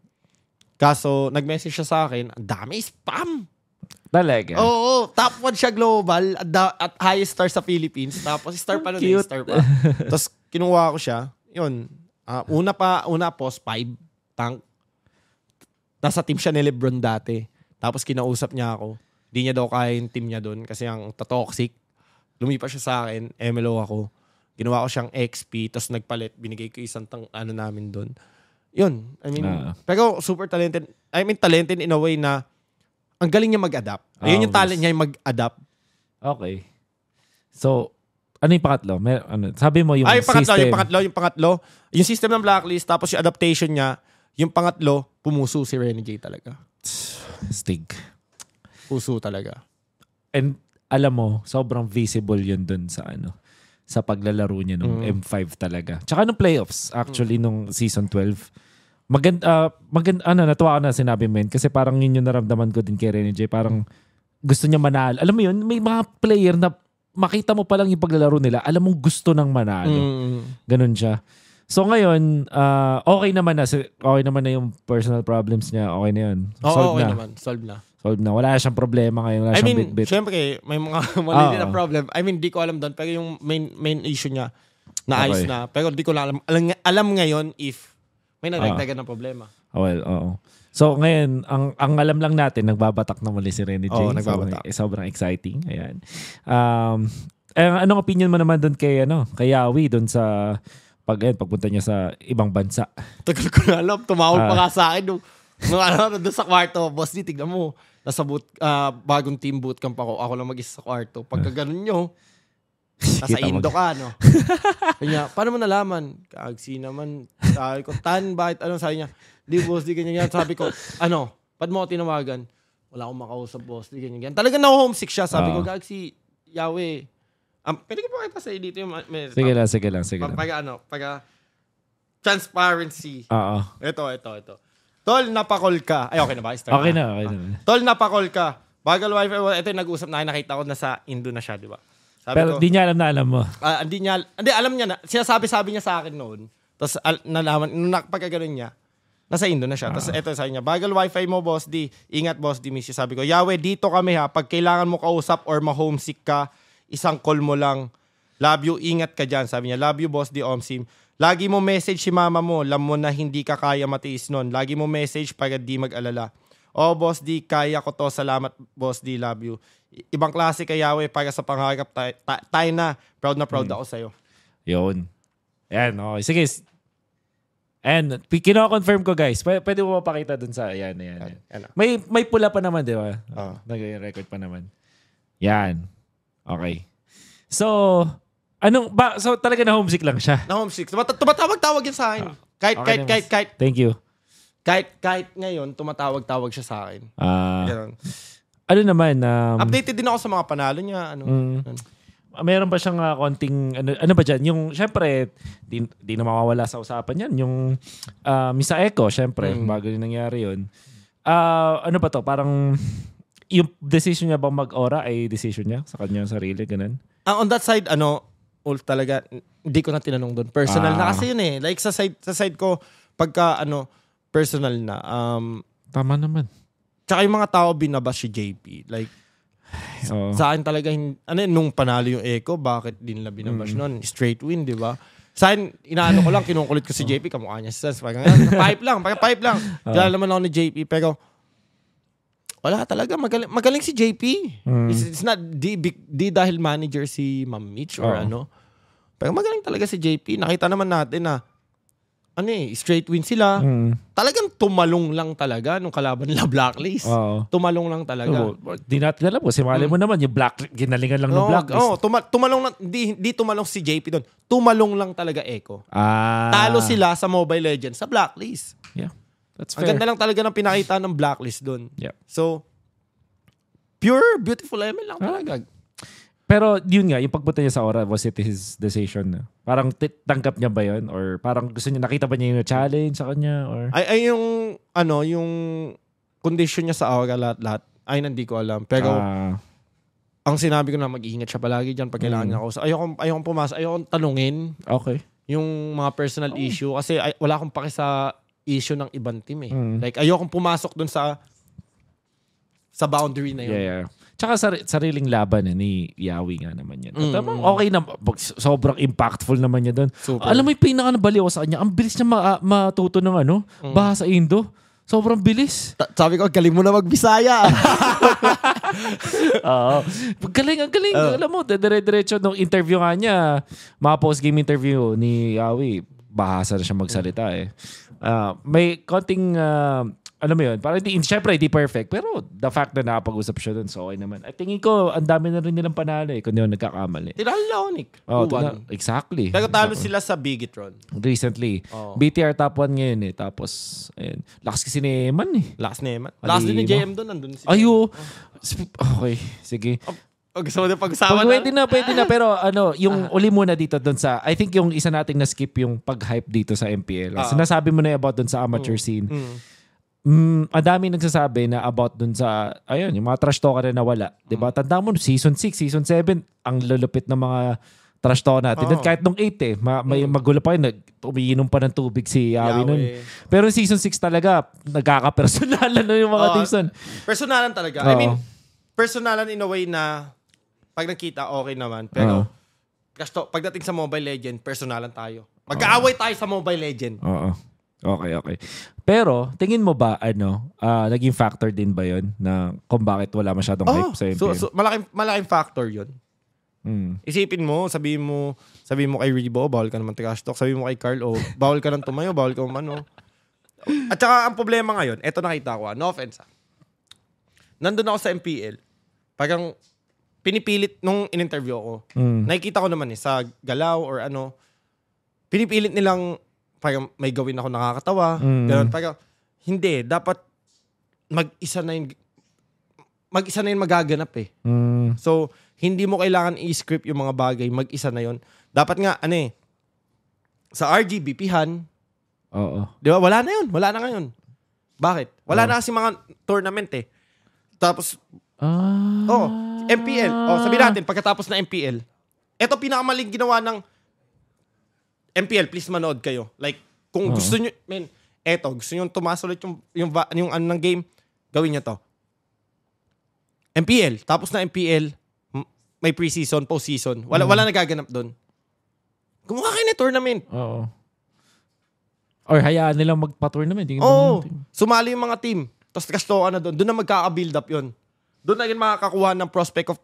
kaso, nag-message siya sa akin, ang dami spam. Talaga. Oo, top one siya global at, da- at highest star sa Philippines. Tapos star pa nun eh, star pa. Tapos kinuha ko siya. Yun. Ah, una pa, una post 5 tank. nasa team siya ni Lebron dati. Tapos kinausap niya ako. Hindi niya daw kaya yung team niya doon kasi ang toxic. Lumipas siya sa akin, MLO ako. Ginawa ko siyang XP, tapos nagpalit, binigay ko isang tang, ano namin doon. Yun. I mean, Ah. pero super talented. I mean, talented in a way na ang galing niya mag-adapt. Ayun yung obvious. talent niya, yung mag-adapt. Okay. So, ano yung pangatlo? May, ano, sabi mo yung Ay, yung pangatlo, system. yung pangatlo, yung pangatlo. Yung system ng blacklist, tapos yung adaptation niya, yung pangatlo, pumuso si J talaga. Stig. Puso talaga. And alam mo, sobrang visible yun dun sa ano sa paglalaro niya nung Mm. M5 talaga. Tsaka nung playoffs, actually, nung season 12. Maganda, maganda, ano, natuwa ko na sinabi mo yun kasi parang yun yung naramdaman ko din kay Rene J. Parang gusto niya manalo. Alam mo yun, may mga player na makita mo pa lang yung paglalaro nila, alam mong gusto ng manalo. Mm. Ganun siya. So ngayon, ah, okay naman na. Okay naman na yung personal problems niya. Okay na yun. Oo, Solve okay na. naman. Solve na. Solve na. Wala siyang problema ngayon. Wala I siyang mean, bit-bit. syempre, may mga maliliit na problem. I mean, di ko alam doon. Pero yung main main issue niya, naayos Okay. na. Pero di ko lang alam. Alam, alam ngayon if may nagdagdagan ng problema. Oh, well, oo. So ngayon, ang ang alam lang natin, nagbabatak na muli si Rene J. Oo, nagbabatak. So, sobrang exciting. Ayan. Um, eh, anong opinion mo naman doon kay ano, kay Yawi doon sa pag ayun, pagpunta niya sa ibang bansa? Tagal ko na alam. Tumawag Ah. pa nga sa akin nung, nung ano, doon sa kwarto. Boss, di, tignan mo. Nasa boot, ah, bagong team bootcamp ako. Ako lang mag-isa sa kwarto. Pagka ganun nyo, nasa. Indo ka, no? Kanya, paano mo nalaman? Kaagsi naman. Sabi ko, Tan, bakit? Ano sabi niya? Di, boss, di ganyan yan. Sabi ko, ano, pad mo ako tinawagan? Wala akong makausap, boss. Di ganyan yan. Talaga na homesick siya. Sabi ko, Ah. Gagsi, Yahweh. Um, pwede ko pakita sa dito yung... May, Sige lang, sige lang, sige lang. pag ano, pag ah, transparency. Oo. Ito, ito, ito. Tol, napakol ka. Ay, okay na ba? Start Okay na, okay na. Tol, napakol ka. Bagal wifi. Well, ito yung nag-usap na nakita ko na sa Indo na siya, di ba? Sabi Pero ko, di niya alam na alam mo. ah, hindi niya, hindi, alam niya na. Sinasabi-sabi niya sa akin noon. Tapos, al, nalaman, nung nakapagkaganon niya, nasa Indo na siya. Tapos, ito sa niya, bagal wifi mo, boss D. Ingat, boss D, miss you. Sabi ko, Yahweh, dito kami ha. Pag kailangan mo kausap or ma-homesick ka, isang call mo lang. Love you, ingat ka dyan. Sabi niya, love you, boss D, Omsim. Lagi mo message si mama mo, alam mo na hindi ka kaya matiis nun. Lagi mo message para di mag-alala. Oh, boss D, kaya ko to. Salamat, boss D, love you. I- Ibang klase kay Yahweh para sa pangarap tayo, ta- tayo na. Proud na proud ako sa'yo. Yun. Ayan, okay. Sige. And kino-confirm ko guys. Pwede, pwede mo mapakita dun sa, ayan, ayan. ayan. Ano? May may pula pa naman, di ba? Oo. Nag-record pa naman. Yan. Okay. So, anong, ba, so talaga na homesick lang siya. Na homesick. Tumat- tumatawag-tawag yan sa akin. Kahit, Okay kahit, naman. kahit, kahit, Thank you. kahit, kahit ngayon, tumatawag-tawag siya sa akin. Ah, Ganun. ano naman, um, Updated din ako sa mga panalo niya. Ano, Mm. ganun. Meron ba siyang ah, konting, ano, ano ba dyan? Yung, syempre, di, di na mawawala sa usapan yan. Yung uh, Misa Echo, syempre, Mm. bago din nangyari yun. Ah, ano ba to? Parang, yung decision niya bang mag-ora ay decision niya sa kanyang sarili, ganun? Ah, on that side, ano, Ulf talaga, hindi ko na tinanong doon. Personal na Ah. kasi yun eh. Like sa side, sa side ko, pagka ano, personal na. Um, Tama naman. tsaka yung mga tao binabas si JP. Like, Oo. sa akin talaga, ano yun, nung panalo yung Echo, bakit din nila binabash Mm. nun? Straight win, di ba? Sa akin, inaano ko lang, kinukulit ko si JP, kamukha niya si Sans. Parang, ah, pipe lang, parang pipe lang. Kilala naman ako ni JP, pero wala talaga, magaling, magaling si JP. Mm. It's, it's not, di, di dahil manager si Ma'am Mitch or Oo. ano. Pero magaling talaga si JP. Nakita naman natin na, ano eh, straight win sila. Mm. Talagang tumalong lang talaga nung kalaban nila Blacklist. Oo. Tumalong lang talaga. Oo. Di natin alam po. Si Mali mo naman, yung black, ginalingan lang ng Oo, blacklist. oo, tuma- tumalong lang, di, di tumalong si JP doon. Tumalong lang talaga Echo. Ah. Talo sila sa Mobile Legends sa Blacklist. Yeah. That's Ang fair. ganda lang talaga ng pinakita ng Blacklist doon. Yeah. So, pure, beautiful ML lang Ah. talaga. Pero yun nga, yung pagpunta niya sa Aura, was it his decision? na? Parang t- tanggap niya ba yun? Or parang gusto niya, nakita ba niya yung challenge sa kanya? Or Ay, ay yung, ano, yung condition niya sa Aura lahat-lahat, ay hindi ko alam. Pero, Ah, ang sinabi ko na mag-iingat siya palagi dyan pag kailangan Mm. niya ako. So, ayokong, ayokong pumasok, ayokong tanungin okay. yung mga personal Oh. issue kasi ay, wala akong paki sa issue ng ibang team eh. Mm. Like, ayokong pumasok dun sa sa boundary na yun. Yeah, yeah. Tsaka sar- sariling laban eh, ni Yawi nga naman yan. At Mm. tamang okay na, sobrang impactful naman niya doon. Alam mo yung pinaka nabaliw ko sa kanya, ang bilis niya ma- matuto ng ano, Mm. baha sa Indo. Sobrang bilis. Ta- sabi ko, galing mo na magbisaya. Oo. Galing, ang galing. Oo. Alam mo, dire-diretso nung interview nga niya, mga post-game interview ni Yawi, bahasa na siya magsalita eh. Ah, may konting, ah, alam mo yun, parang hindi, syempre hindi perfect, pero the fact na nakapag-usap siya dun, so okay naman. At tingin ko, ang dami na rin nilang panalo eh, kung ako nagkakamali. Tinalo na ako, Nick. Oh, 2-1. tina- exactly. Pero talo Exactly. sila sa Bigitron. Recently. Oo. BTR top 1 ngayon eh. Tapos, ayun. Lakas kasi ni Eman eh. Last na Eman. Ali Last din ni. JM doon. Nandun si Ayo. Okay, sige. Oh, gusto mo din pag-usapan Pag, na? pwede na, pwede na. Pero ano, yung uli muna dito doon sa, I think yung isa nating na-skip yung pag-hype dito sa MPL. Ah. Sinasabi mo na about doon sa amateur scene. Mm. Mm, ang dami nagsasabi na about dun sa, ayun, yung mga trash talker na nawala. Di Mm. ba? Tanda mo, season 6, season 7, ang lulupit ng mga trash talker natin. At kahit nung 8 eh, ma- may magulo pa yun, umiinom pa ng tubig si Yawi nun. Pero season 6 talaga, nagkakapersonalan na yung mga Oo. teams nun. Personalan talaga. I Oo. mean, personalan in a way na pag nakita, okay naman. Pero, Oo. kasto, pagdating sa Mobile Legend, personalan tayo. Magkaaway tayo sa Mobile Legend. Oo. Okay, okay. Pero, tingin mo ba, ano, ah, naging factor din ba yon na kung bakit wala masyadong Oh, hype sa MPL? so, so, malaking, malaking factor yun. Mm. Isipin mo, sabihin mo, sabihin mo kay Rebo, bawal ka naman trash talk. Sabihin mo kay Carl, oh, bawal ka nang tumayo, bawal ka umano. At saka ang problema ngayon, eto nakita ko, ah, no offense. Nandun ako sa MPL. Parang pinipilit nung in-interview ako. Mm. Nakikita ko naman eh, sa galaw or ano, pinipilit nilang parang may gawin ako nakakatawa. Mm. Ganun, parang, hindi, dapat mag-isa na yung, mag-isa na yung magaganap eh. Mm. So, hindi mo kailangan i-script yung mga bagay, mag-isa na yon. Dapat nga, ano eh, sa RGBP-han, Oo. di ba, wala na yun. Wala na ngayon. Bakit? Wala Oh. na kasi mga tournament eh. Tapos, Ah. oh, MPL. Oh, sabi natin, pagkatapos na MPL, eto pinakamaling ginawa ng MPL, please manood kayo. Like, kung Oo. gusto nyo, men, eto, gusto nyo tumaas ulit yung, yung, va- yung ano ng game, gawin nyo to. MPL, tapos na MPL, may preseason, postseason. Wala, Mm. wala nagaganap doon. Kumuha kayo na tournament. Oo. Or hayaan nilang magpa-tournament. Oo. sumali yung mga team. Tapos kasto ka na doon. Doon na magkaka-build up yun. Doon na yun makakakuha ng prospect of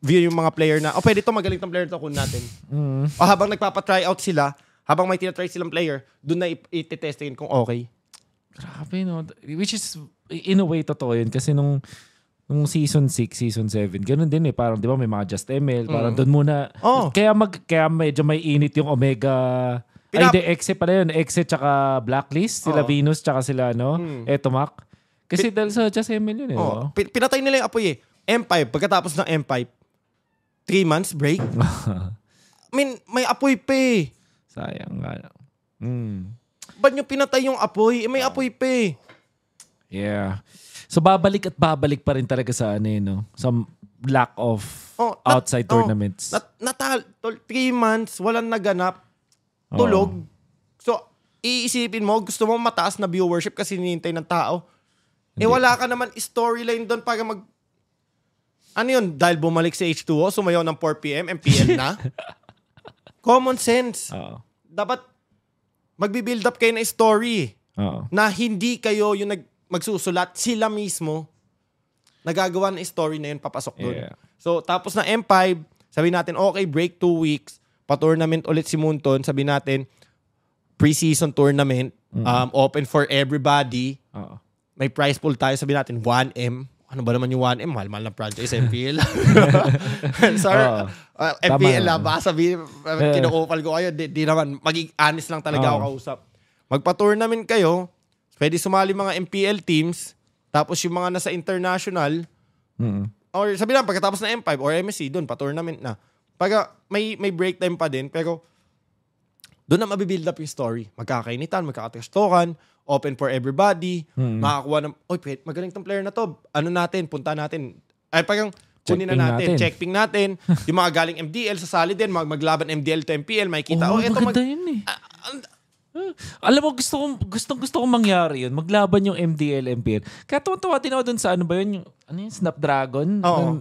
view yung mga player na, oh, pwede to magaling tong player to kunin natin. Mm. O habang nagpapa-try out sila, habang may tinatry silang player, doon na i- ititestingin kung okay. Grabe, no? Which is, in a way, totoo yun. Kasi nung, nung season 6, season 7, ganun din eh. Parang, di ba, may mga Just ML. Parang doon muna. Oh. Kaya, mag, kaya medyo may init yung Omega. Pinap- ay, di, Exit pala yun. Exit tsaka Blacklist. Sila Oo. Venus tsaka sila, no? Hmm. Etomac. Kasi dahil sa Just ML yun eh. Oh, no? pi- pinatay nila yung apoy eh. M5, pagkatapos ng M5, three months break. I mean, may apoy pa eh. Sayang nga. Mm. Ba't nyo pinatay yung apoy? Eh, may apoy pa eh. Yeah. So babalik at babalik pa rin talaga sa ano eh, no? Sa lack of Oh, nat- outside oh, tournaments. Nat, natal, tol, three months, walang naganap. Tulog. Oo. So, iisipin mo, gusto mo mataas na viewership kasi hinihintay ng tao. Eh, Hindi. wala ka naman storyline doon para mag... Ano yun? Dahil bumalik sa H2O, sumayaw ng 4pm, MPL na? Common sense. Oo. Dapat magbi-build up kayo ng story Oo. na hindi kayo yung nag, magsusulat, sila mismo nagagawa ng story na yun papasok doon. Yeah. So, tapos na M5, sabi natin, okay, break two weeks, pa-tournament ulit si Munton, sabi natin, pre-season tournament, um, open for everybody, Oo. may prize pool tayo, sabi natin, 1M. Ano ba naman yung 1M? Mahal-mahal na franchise, MPL. Sorry, Oo. uh, MPL Tama. ah, baka sabihin, uh, Eh. kinukupal ko kayo, di, di naman, maging honest lang talaga Oo. ako kausap. Magpa-tournament kayo, pwede sumali mga MPL teams, tapos yung mga nasa international, Mm. or sabi lang, pagkatapos na M5 or MSC, doon, pa-tournament na. Pag may, may break time pa din, pero doon na mabibuild up yung story. Magkakainitan, magkakatrastokan, open for everybody, Mm. makakuha ng, oy, magaling tong player na to. Ano natin, punta natin. Ay, parang kunin na natin, natin. check ping natin. yung mga galing MDL, sasali din, mag maglaban MDL to MPL, makikita, oh, Oh, eto, mag, yun eh. Ang- Alam mo, gusto kong, gustong gusto kong mangyari yun. Maglaban yung MDL, MPL. Kaya tuwa din ako dun sa ano ba yun? Yung, ano yun? Snapdragon? Oo.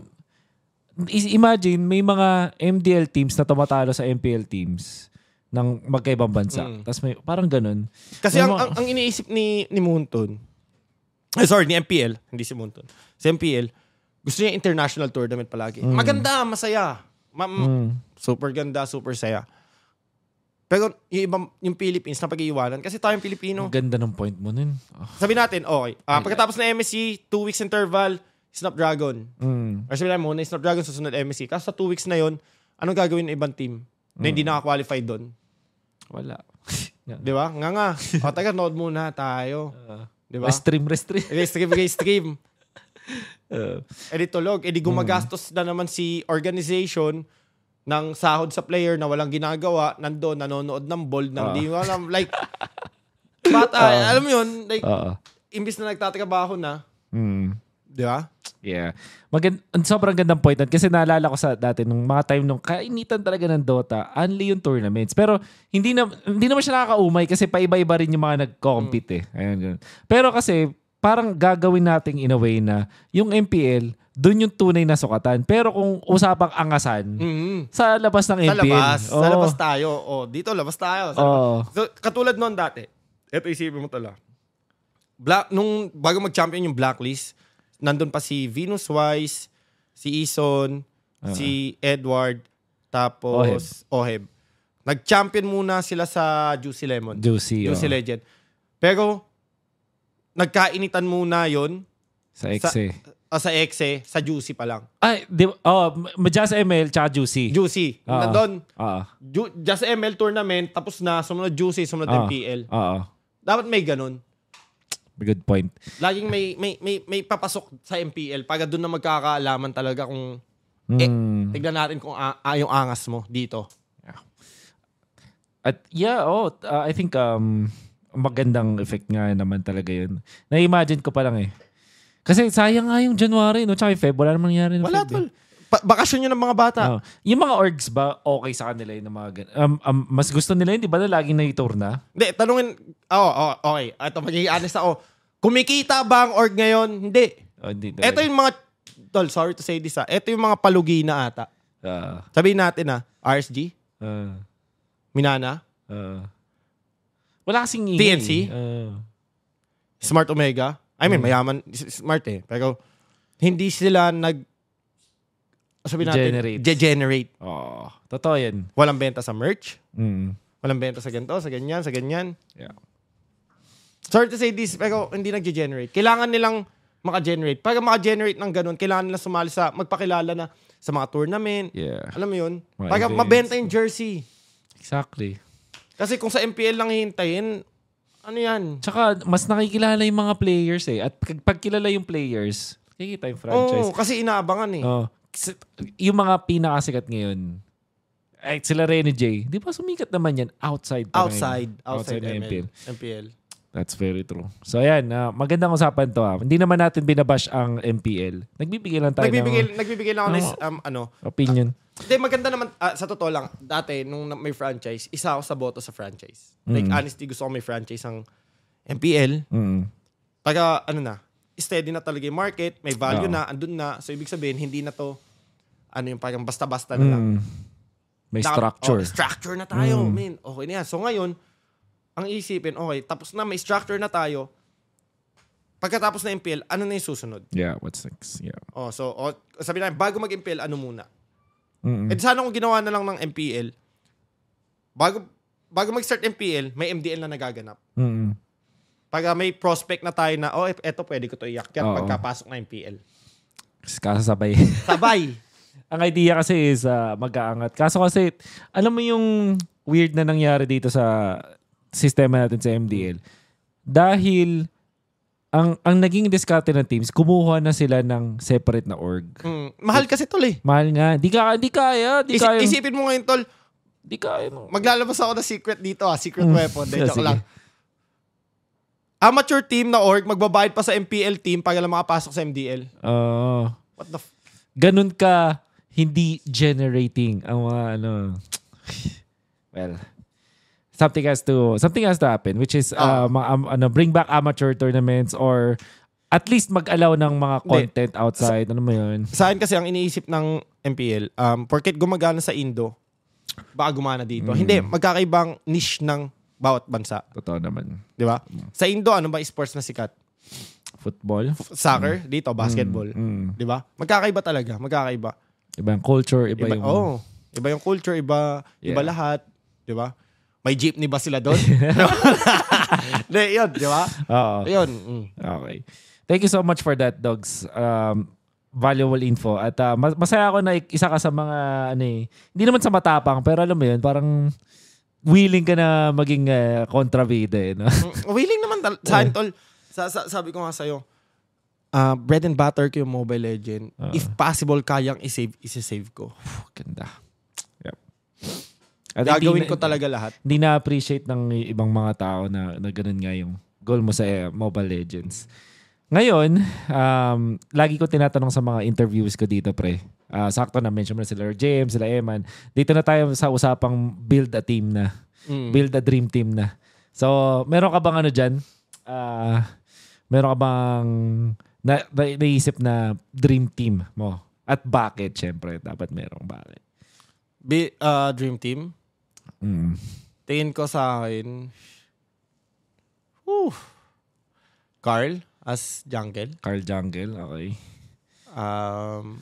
Ng- is- imagine, may mga MDL teams na tumatalo sa MPL teams ng magkaibang bansa. Mm. Tapos may, parang ganun. Kasi May ang, mga- ang, ang iniisip ni, ni Munton, Eh, sorry, ni MPL, hindi si Monton. Si MPL, gusto niya international tournament palagi. Maganda, masaya. Ma- Mm. Super ganda, super saya. Pero yung ibang, yung Philippines na pag-iiwanan, kasi tayong Pilipino, Ang ganda ng point mo nun. Oh. sabi natin, okay, ah, pagkatapos ng MSC, two weeks interval, Snapdragon. Mm. Or sabi natin muna, Snapdragon susunod MSC. Kaso sa two weeks na yon anong gagawin ng ibang team na hindi naka-qualify doon? Wala. Di ba? Nga nga. O, taga, nood muna tayo. Uh, Di ba? Restream, restream. Stream, stream. Uh, E di tulog. E di gumagastos na naman si organization ng sahod sa player na walang ginagawa, nandoon, nanonood ng ball, nang Ah. di mo alam, like, bata, alam mo yun, like, Oo. imbis na nagtatrabaho na, Mm. Di ba? Yeah. Magand sobrang gandang point. Kasi naalala ko sa dati nung mga time nung kainitan talaga ng Dota, only yung tournaments. Pero hindi na hindi naman siya nakakaumay kasi paiba-iba rin yung mga nag-compete eh. Ayan, ganun. Pero kasi parang gagawin nating in a way na yung MPL, dun yung tunay na sukatan. Pero kung usapang angasan, Mhm. sa labas ng Sa MPL. labas. Sa Oo. labas tayo. Oh, dito, labas tayo. Sa Oo. labas. So, katulad noon dati, eto isipin mo tala. Black, nung bago mag-champion yung Blacklist, nandun pa si Venus Wise, si Ison, si Edward, tapos Oheb. Nag-champion muna sila sa Juicy Lemon. Juicy. Juicy oo. Legend. Pero, nagkainitan muna yon Sa Exe. sa Exe, sa Juicy pa lang. Ay, di? Oh, Just ML tsaka Juicy. Juicy. Ah. Nandun, Oo. Ju- Just ML tournament, tapos na, sumunod Juicy, sumunod Ah. MPL. Oo. Dapat may ganun. Good point. Laging may may may may papasok sa MPL para doon na magkakaalaman talaga kung Eh, Mm. tignan natin kung a- a- yung angas mo dito. At yeah, oh, uh, I think um magandang effect nga naman talaga 'yun. Na-imagine ko pa lang eh. Kasi sayang nga yung January, no? Tsaka yung Feb, wala namang nangyari. ng Wala Feb, eh. tol. Pa- bakasyon yun ng mga bata. Oh. Yung mga orgs ba, okay sa kanila yung mga gan- um, um, mas gusto nila yun, di ba na laging na-tour na? Hindi, tanungin, oh, oh, okay. Ito, magiging honest ako. Kumikita ba ang org ngayon? Hindi. Oh, hindi Ito yung mga, tol, sorry to say this ha. Ito yung mga palugi na ata. Uh, Sabihin natin ha, RSG, uh, Minana, uh, wala kasing ingay. TNC? Uh, Smart Omega. I mean, mayaman, s- smart eh. Pero hindi sila nag, sabi natin, Generate. generate. oh, totoo yan. Walang benta sa merch. Mm. Walang benta sa ganito, sa ganyan, sa ganyan. Yeah. Sorry to say this, pero hindi nag-generate. Kailangan nilang maka-generate. Para maka-generate ng ganun, kailangan nila sumali sa, magpakilala na sa mga tournament. Yeah. Alam mo yun? Mga Para events. mabenta yung jersey. Exactly. Kasi kung sa MPL lang hihintayin, ano yan? Tsaka, mas nakikilala yung mga players eh. At pag, pag kilala yung players, kikita yung franchise. Oo, kasi inaabangan eh. Oh, kasi yung mga pinakasikat ngayon, eh, sila Rene J, di ba sumikat naman yan outside outside. ngayon? Outside, ng ML. MPL. That's very true. So ayan, ah, magandang usapan to. ah. Hindi naman natin binabash ang MPL. Nagbibigay lang tayo Nagbibigay, ng nagbibigay lang ako ng um, ano. opinion. Hindi, maganda naman, ah, sa totoo lang, dati, nung may franchise, isa ako sa boto sa franchise. Like, Mm. honestly, gusto ko may franchise ang MPL. Mm. Pagka, ano na, steady na talaga yung market, may value Oo. na, andun na. So, ibig sabihin, hindi na to, ano yung parang basta-basta na lang. Mm. May structure. oh, structure na tayo, Mm. man. Okay na yan. So, ngayon, ang isipin, okay, tapos na, may structure na tayo. Pagkatapos na MPL, ano na yung susunod? Yeah, what's next? Yeah. Oh, so, oh, sabi namin, bago mag-MPL, ano muna? Mm. Eh, sana kung ginawa na lang ng MPL, bago bago mag-start MPL, may MDL na nagaganap. Mm. Pag may prospect na tayo na, oh, eto pwede ko to iyakyat Oo. pagkapasok na MPL. Kasasabay. Sabay. ang idea kasi is uh, mag-aangat. Kaso kasi, alam mo yung weird na nangyari dito sa sistema natin sa MDL. Dahil ang ang naging diskarte ng teams, kumuha na sila ng separate na org. Mm, mahal kasi tol eh. Mahal nga. Di ka, di kaya. Di Isip, kaya. isipin mo ngayon tol, Di kaya. no. maglalabas ako ng secret dito ah, secret Mm. weapon. De, joke lang. Amateur team na org, magbabayad pa sa MPL team para lang makapasok sa MDL. Oo. What the f- ganun ka hindi generating ang mga ano well something has to something has to happen which is uh, Ah. mga, um, ano bring back amateur tournaments or at least mag-allow ng mga Hindi. content outside ano mo yun Sa akin kasi ang iniisip ng MPL, um, porket gumagana sa Indo, baka gumana dito. Mm. Hindi, magkakaibang niche ng bawat bansa. totoo naman Di ba? Sa Indo, ano ba sports na sikat? Football. F- Soccer, dito, basketball. Mm. Di ba? Magkakaiba talaga. Magkakaiba. Iba yung culture, iba, Iba, yung... oh, iba yung culture, iba, iba Yeah. lahat. Di ba? May jeepney ba sila doon? Hindi, yun, di ba? Oo. Yun. mm. Okay. Thank you so much for that, Dogs. Um, valuable info. At uh, mas- masaya ako na isa ka sa mga, ano eh, hindi naman sa matapang, pero alam mo yun, parang willing ka na maging uh, kontrabida eh. No? Mm, Willing naman sa akin, tol. Sa, sa- sabi ko nga sa'yo, ah, bread and butter ko yung Mobile Legend. Oo. If possible, kayang isave, isisave ko. Ganda. Yep. At Gagawin ko talaga lahat. Hindi na-appreciate ng ibang mga tao na, na ganun nga yung goal mo sa eh, Mobile Legends. Ngayon, um, lagi ko tinatanong sa mga interviews ko dito, pre. Ah, sakto na mention mo na sila James, sila Eman. Dito na tayo sa usapang build a team na. Mm. Build a dream team na. So, meron ka bang ano dyan? Ah, meron ka bang na, na, naisip na dream team mo? At bakit, syempre, dapat merong bakit. Bi- ah, Dream Team. Mm. Tingin ko sa akin, whew, Carl as Jungle. Carl Jungle, okay. Um,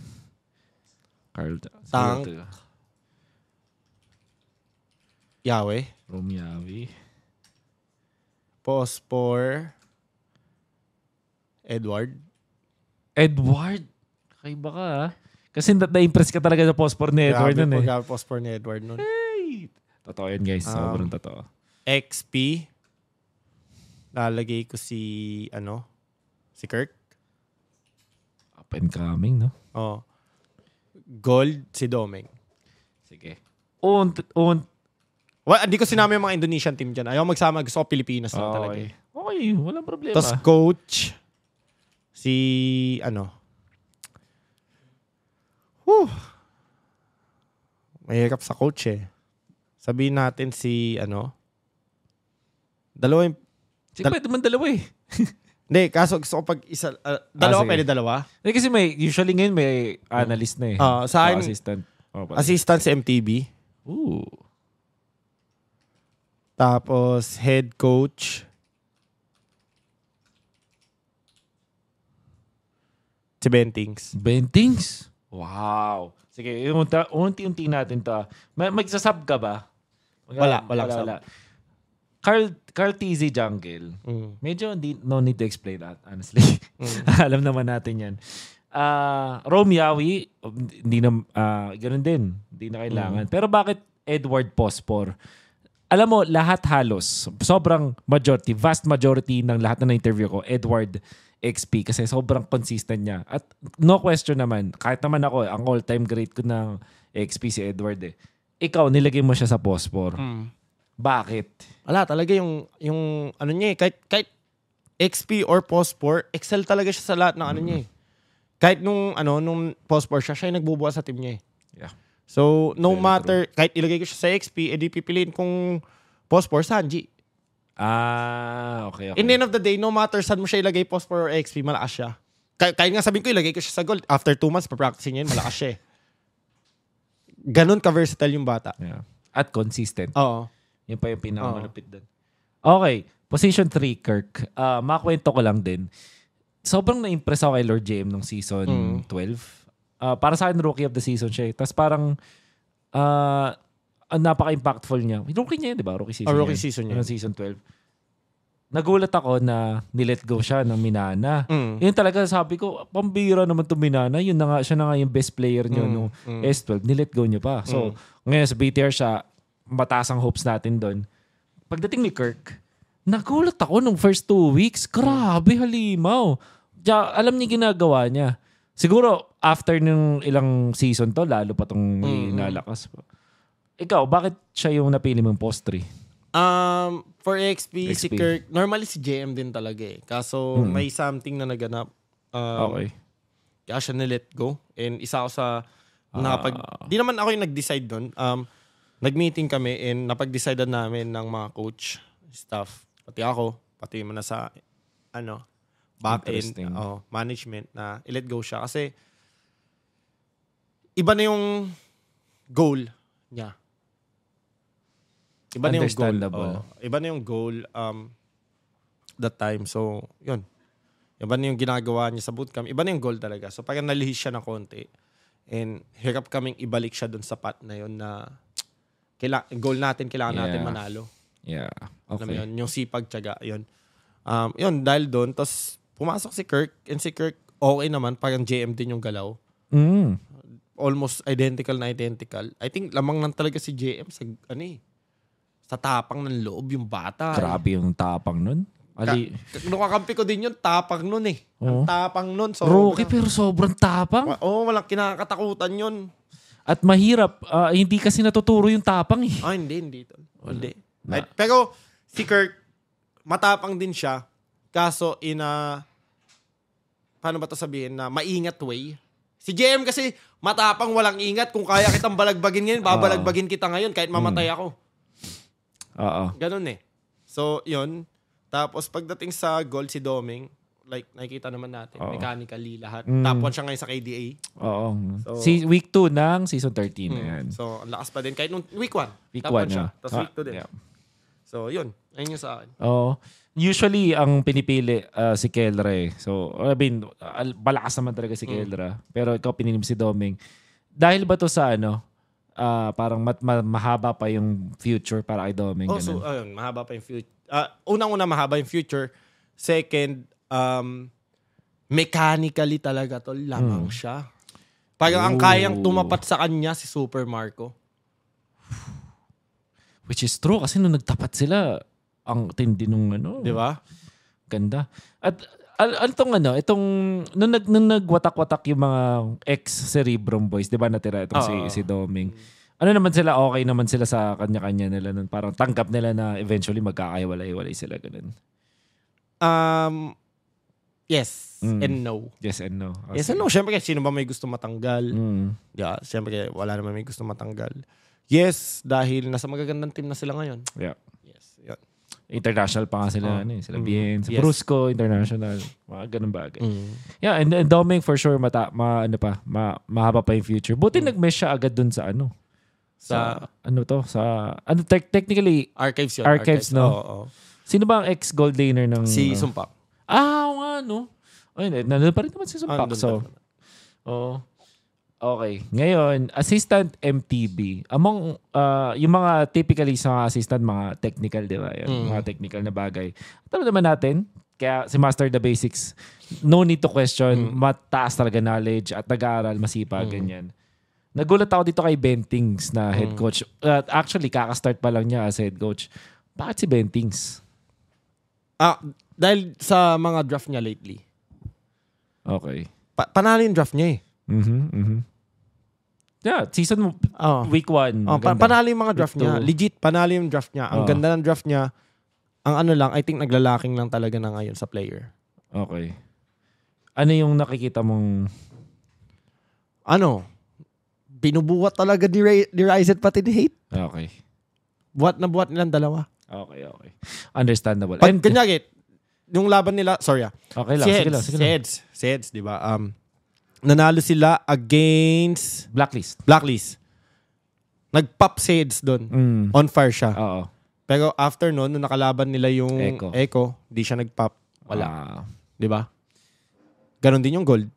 Carl Tank. Yahweh. Romiawi. Pospor. Edward. Edward. Kakaiba ka ha. Kasi na- na-impress ka talaga sa pospor ni Edward Grabe nun po, eh. grabe Pospor ni Edward nun. Hey! Totoo yun guys. Um, Sobrang totoo. XP. Lalagay ko si, ano, si Kirk. Up and coming, no? Oh. Gold, si Domeng. Sige. Unt, unt. Well, hindi ko sinama yung mga Indonesian team dyan. Ayaw magsama. Gusto ko Pilipinas lang talaga. Okay. eh. Okay, walang problema. Tapos coach, si, ano, Whew. Mahirap sa coach eh. Sabihin natin si, ano, dalawa yung, Sige, dal- pwede man dalawa eh. hindi, kaso gusto ko pag isa, ah, dalawa, sige. pwede dalawa. Eh, kasi may, usually ngayon may analyst na eh. Ah, sa akin, assistant. Oh, assistant si MTB. Ooh. Tapos, head coach, si Bentings. Bentings? Wow. Sige, unti-unti natin to. ah. May, magsasab ka ba? Wala, walang sub. Carl, Carl TZ Jungle. Mm. Medyo hindi, no need to explain that, honestly. Mm. Alam naman natin yan. Ah, Rome Yawi, hindi na, ah, ganun din. Hindi na kailangan. Mm. Pero bakit Edward Pospor? Alam mo, lahat halos, sobrang majority, vast majority ng lahat na na-interview ko, Edward XP kasi sobrang consistent niya. At no question naman, kahit naman ako, ang all-time great ko ng XP si Edward eh. Ikaw, nilagay mo siya sa Pospor. Mm. Bakit? Wala talaga yung yung ano niya eh, kahit kahit XP or Pospor, excel talaga siya sa lahat ng ano niya eh. Kahit nung ano nung Pospor siya, siya yung nagbubuhat sa team niya eh. Yeah. So, no Very matter, kahit ilagay ko siya sa XP, edi pipiliin kong Pospor, Sanji. Ah, okay, okay. In the end of the day, no matter saan mo siya ilagay, Pospor or XP, malakas siya. Kahit, kahit nga sabihin ko, ilagay ko siya sa gold. After two months, papracticing niya yun, malakas siya eh. Ganon ka-versatile yung bata. Yeah. At consistent. Oo. Yun pa yung pinakamalupit doon. Okay. Position 3, Kirk. Ah, makakwento ko lang din. Sobrang na-impress ako kay Lord JM nung season Mm. 12. Ah, para sa akin, rookie of the season siya. eh. Tapos parang ang napaka-impactful niya. Rookie niya yun, di ba? Rookie season Oh, rookie niya. season niya. Season 12. Nagulat ako na nilet go siya ng Minana. Mm. Yun talaga sabi ko, pambira naman to Minana. Yun na nga, siya na nga yung best player niyo Mm, nung mm. S12. Nilet go niyo pa. So, ngayon sa BTR siya, mataas ang hopes natin doon. Pagdating ni Kirk, nagulat ako nung first two weeks. Grabe, halimaw. Diya, alam niya ginagawa niya. Siguro, after nung ilang season to, lalo pa tong Mm, mm. nalakas. Ikaw, bakit siya yung napili mong post 3? Um, for XP, si XP. Kirk, normally si JM din talaga eh. Kaso Mm. may something na naganap. Um, Okay. Kaya siya na-let go. And isa ako sa nakapag... Ah. Di naman ako yung nag-decide doon. Um, nag-meeting kami and napag-decide namin ng mga coach, staff, pati ako, pati mo na sa ano, back end, Interesting. oh, management na i-let go siya. Kasi iba na yung goal niya. Iba na yung goal. Oh, iba na yung goal um, that time. So, yun. Iba na yung ginagawa niya sa bootcamp. Iba na yung goal talaga. So parang nalihis siya ng konti. And hirap kaming ibalik siya dun sa pat na yun na kaila, goal natin, kailangan natin Yeah. manalo. Yeah. Alam Okay. yun, yung sipag, tiyaga, yun. Um, yun, dahil doon, tapos pumasok si Kirk, and si Kirk, okay naman, parang JM din yung galaw. Mm. Almost identical na identical. I think lamang lang talaga si JM sa, ano eh, sa tapang ng loob yung bata. eh. Grabe yung tapang nun. Ali, Ka- Nung kakampi ko din yun, tapang nun eh. Oo. Ang tapang nun. So, rookie pero sobrang tapang. Oo, oh, walang kinakatakutan yun. At mahirap, ah, hindi kasi natuturo yung tapang eh. Ah, hindi, hindi. tol. Hindi. Na- Ay, pero si Kirk, matapang din siya. Kaso in a, paano ba to sabihin, na maingat way. Si JM kasi matapang walang ingat. Kung kaya kitang balagbagin ngayon, babalagbagin kita ngayon kahit mamatay ako. Oo. Ganun eh. So, yun. Tapos pagdating sa goal si Doming, like nakikita naman natin, Oo. mechanically lahat. Mm. Top 1 siya ngayon sa KDA. Oo. So- si week 2 ng season 13 na yan. So, ang lakas pa din. Kahit nung week 1. Week top 1 1 siya. na. Tapos Ah, week 2 din. yeah. So, yun. Ayun yung sa akin. Oo. Usually, ang pinipili ah, si Kelra eh. So, I mean, al- balakas naman talaga si Mm. Kelra. Pero ikaw pininim si Doming. Dahil ba to sa ano, ah, parang mat- ma- mahaba pa yung future para kay Doming? Oh, so, ayun, mahaba pa yung future. unang-una, mahaba yung future. Second, um, mechanically talaga to lamang siya. Parang ang kayang tumapat sa kanya si Super Marco. Which is true kasi nung nagtapat sila, ang tindi nung ano. Di ba? Ganda. At al- ano tong ano, itong nung, nag, nung nagwatak-watak yung mga ex-Cerebrum boys, di ba natira itong si, si Doming. Ano naman sila, okay naman sila sa kanya-kanya nila nun. Parang tanggap nila na eventually magkakaiwalay-walay sila ganun. Um, yes Mm. and no. Yes and no. Oh, Yes sige. and no. Siyempre, sino ba may gusto matanggal? Mm. Yeah, siyempre, wala naman may gusto matanggal. Yes, dahil nasa magagandang team na sila ngayon. Yeah. International pa nga sila, Oh. ano eh. Sila Mm. Bien, sa Yes. Brusco, international. Mga ganun bagay. Mm. Yeah, and, and Doming for sure, mata, ma, ano pa, ma, mahaba pa yung future. Buti nag-mesh siya agad dun sa ano. Sa, Mm. Sa ano to? Sa, ano, tec- technically, archives yun. Archives, no? Oo, oo. sino ba ang ex-gold laner ng... Si uh, Sumpak. Ah, oo nga, no? Ayun, eh, nandun pa rin naman si Sumpak. Andun so, oo. Okay. Ngayon, assistant MTB. Among, uh, yung mga typically sa mga assistant, mga technical, di ba? Yan, Mm. Mga technical na bagay. Alam naman natin, kaya si Master the Basics, no need to question, mataas talaga knowledge at nag-aaral, masipag, ganyan. Nagulat ako dito kay Bentings na head coach. At actually, kakastart pa lang niya as head coach. Bakit si Bentings? Ah, dahil sa mga draft niya lately. Okay. Pa- panalo yung draft niya eh. Mhm, mhm. Yeah, season Oo. week 1. Oh, pa- panalo yung mga draft Week niya. two. Legit, panalo yung draft niya. Ang Oo. ganda ng draft niya. Ang ano lang, I think naglalaking lang talaga na ngayon sa player. Okay. Ano yung nakikita mong Ano? Binubuhat talaga ni, Ray, ni Ryzen pati ni Hate. Okay. Buhat na buhat nilang dalawa. Okay, okay. Understandable. Pag And, kanyagi, yung laban nila, sorry ah. okay lang, si sige Heads, lang, sige si lang. Heads, si Heads, di ba? Um, nanalo sila against Blacklist. Blacklist. Nag-pop Heads doon. Mm. On fire siya. Oo. Pero after nun, nung nakalaban nila yung Echo. Echo, di siya nag-pop. Wala. Ah, Di ba? Ganon din yung gold.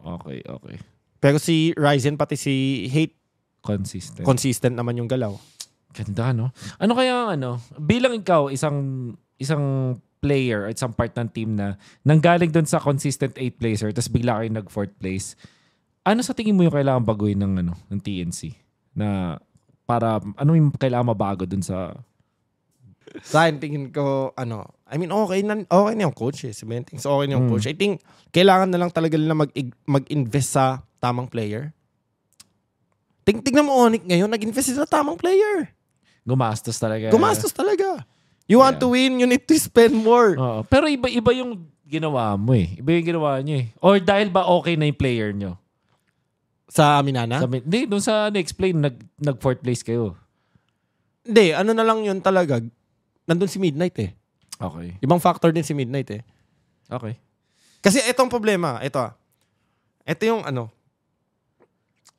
okay, okay. Pero si Ryzen pati si Hate, Consistent. consistent naman yung galaw. Ganda, no? Ano kaya, ang ano, bilang ikaw, isang isang player at isang part ng team na nanggaling doon sa consistent 8 placer tapos bigla kayo nag fourth place, ano sa tingin mo yung kailangan baguhin ng, ano, ng TNC? Na para, ano yung kailangan mabago doon sa... Sa akin, tingin ko, ano, I mean, okay na, okay na yung coach eh. Si Bentings, okay na yung Mm. coach. I think, kailangan na lang talaga nila mag, mag-invest sa tamang player. Ting tingnan mo, Onyx ngayon, nag-invest sa tamang player. Gumastos talaga. Gumastos talaga. You want Yeah. to win, you need to spend more. Oo. Pero iba-iba yung ginawa mo eh. Iba yung ginawa niyo eh. Or dahil ba okay na yung player nyo? Sa Aminana? Sa, hindi, doon sa na-explain, nag, nag-fourth place kayo. Hindi, ano na lang yun talaga. Nandun si Midnight eh. Okay. Ibang factor din si Midnight eh. Okay. Kasi itong problema, ito ah. Ito yung ano.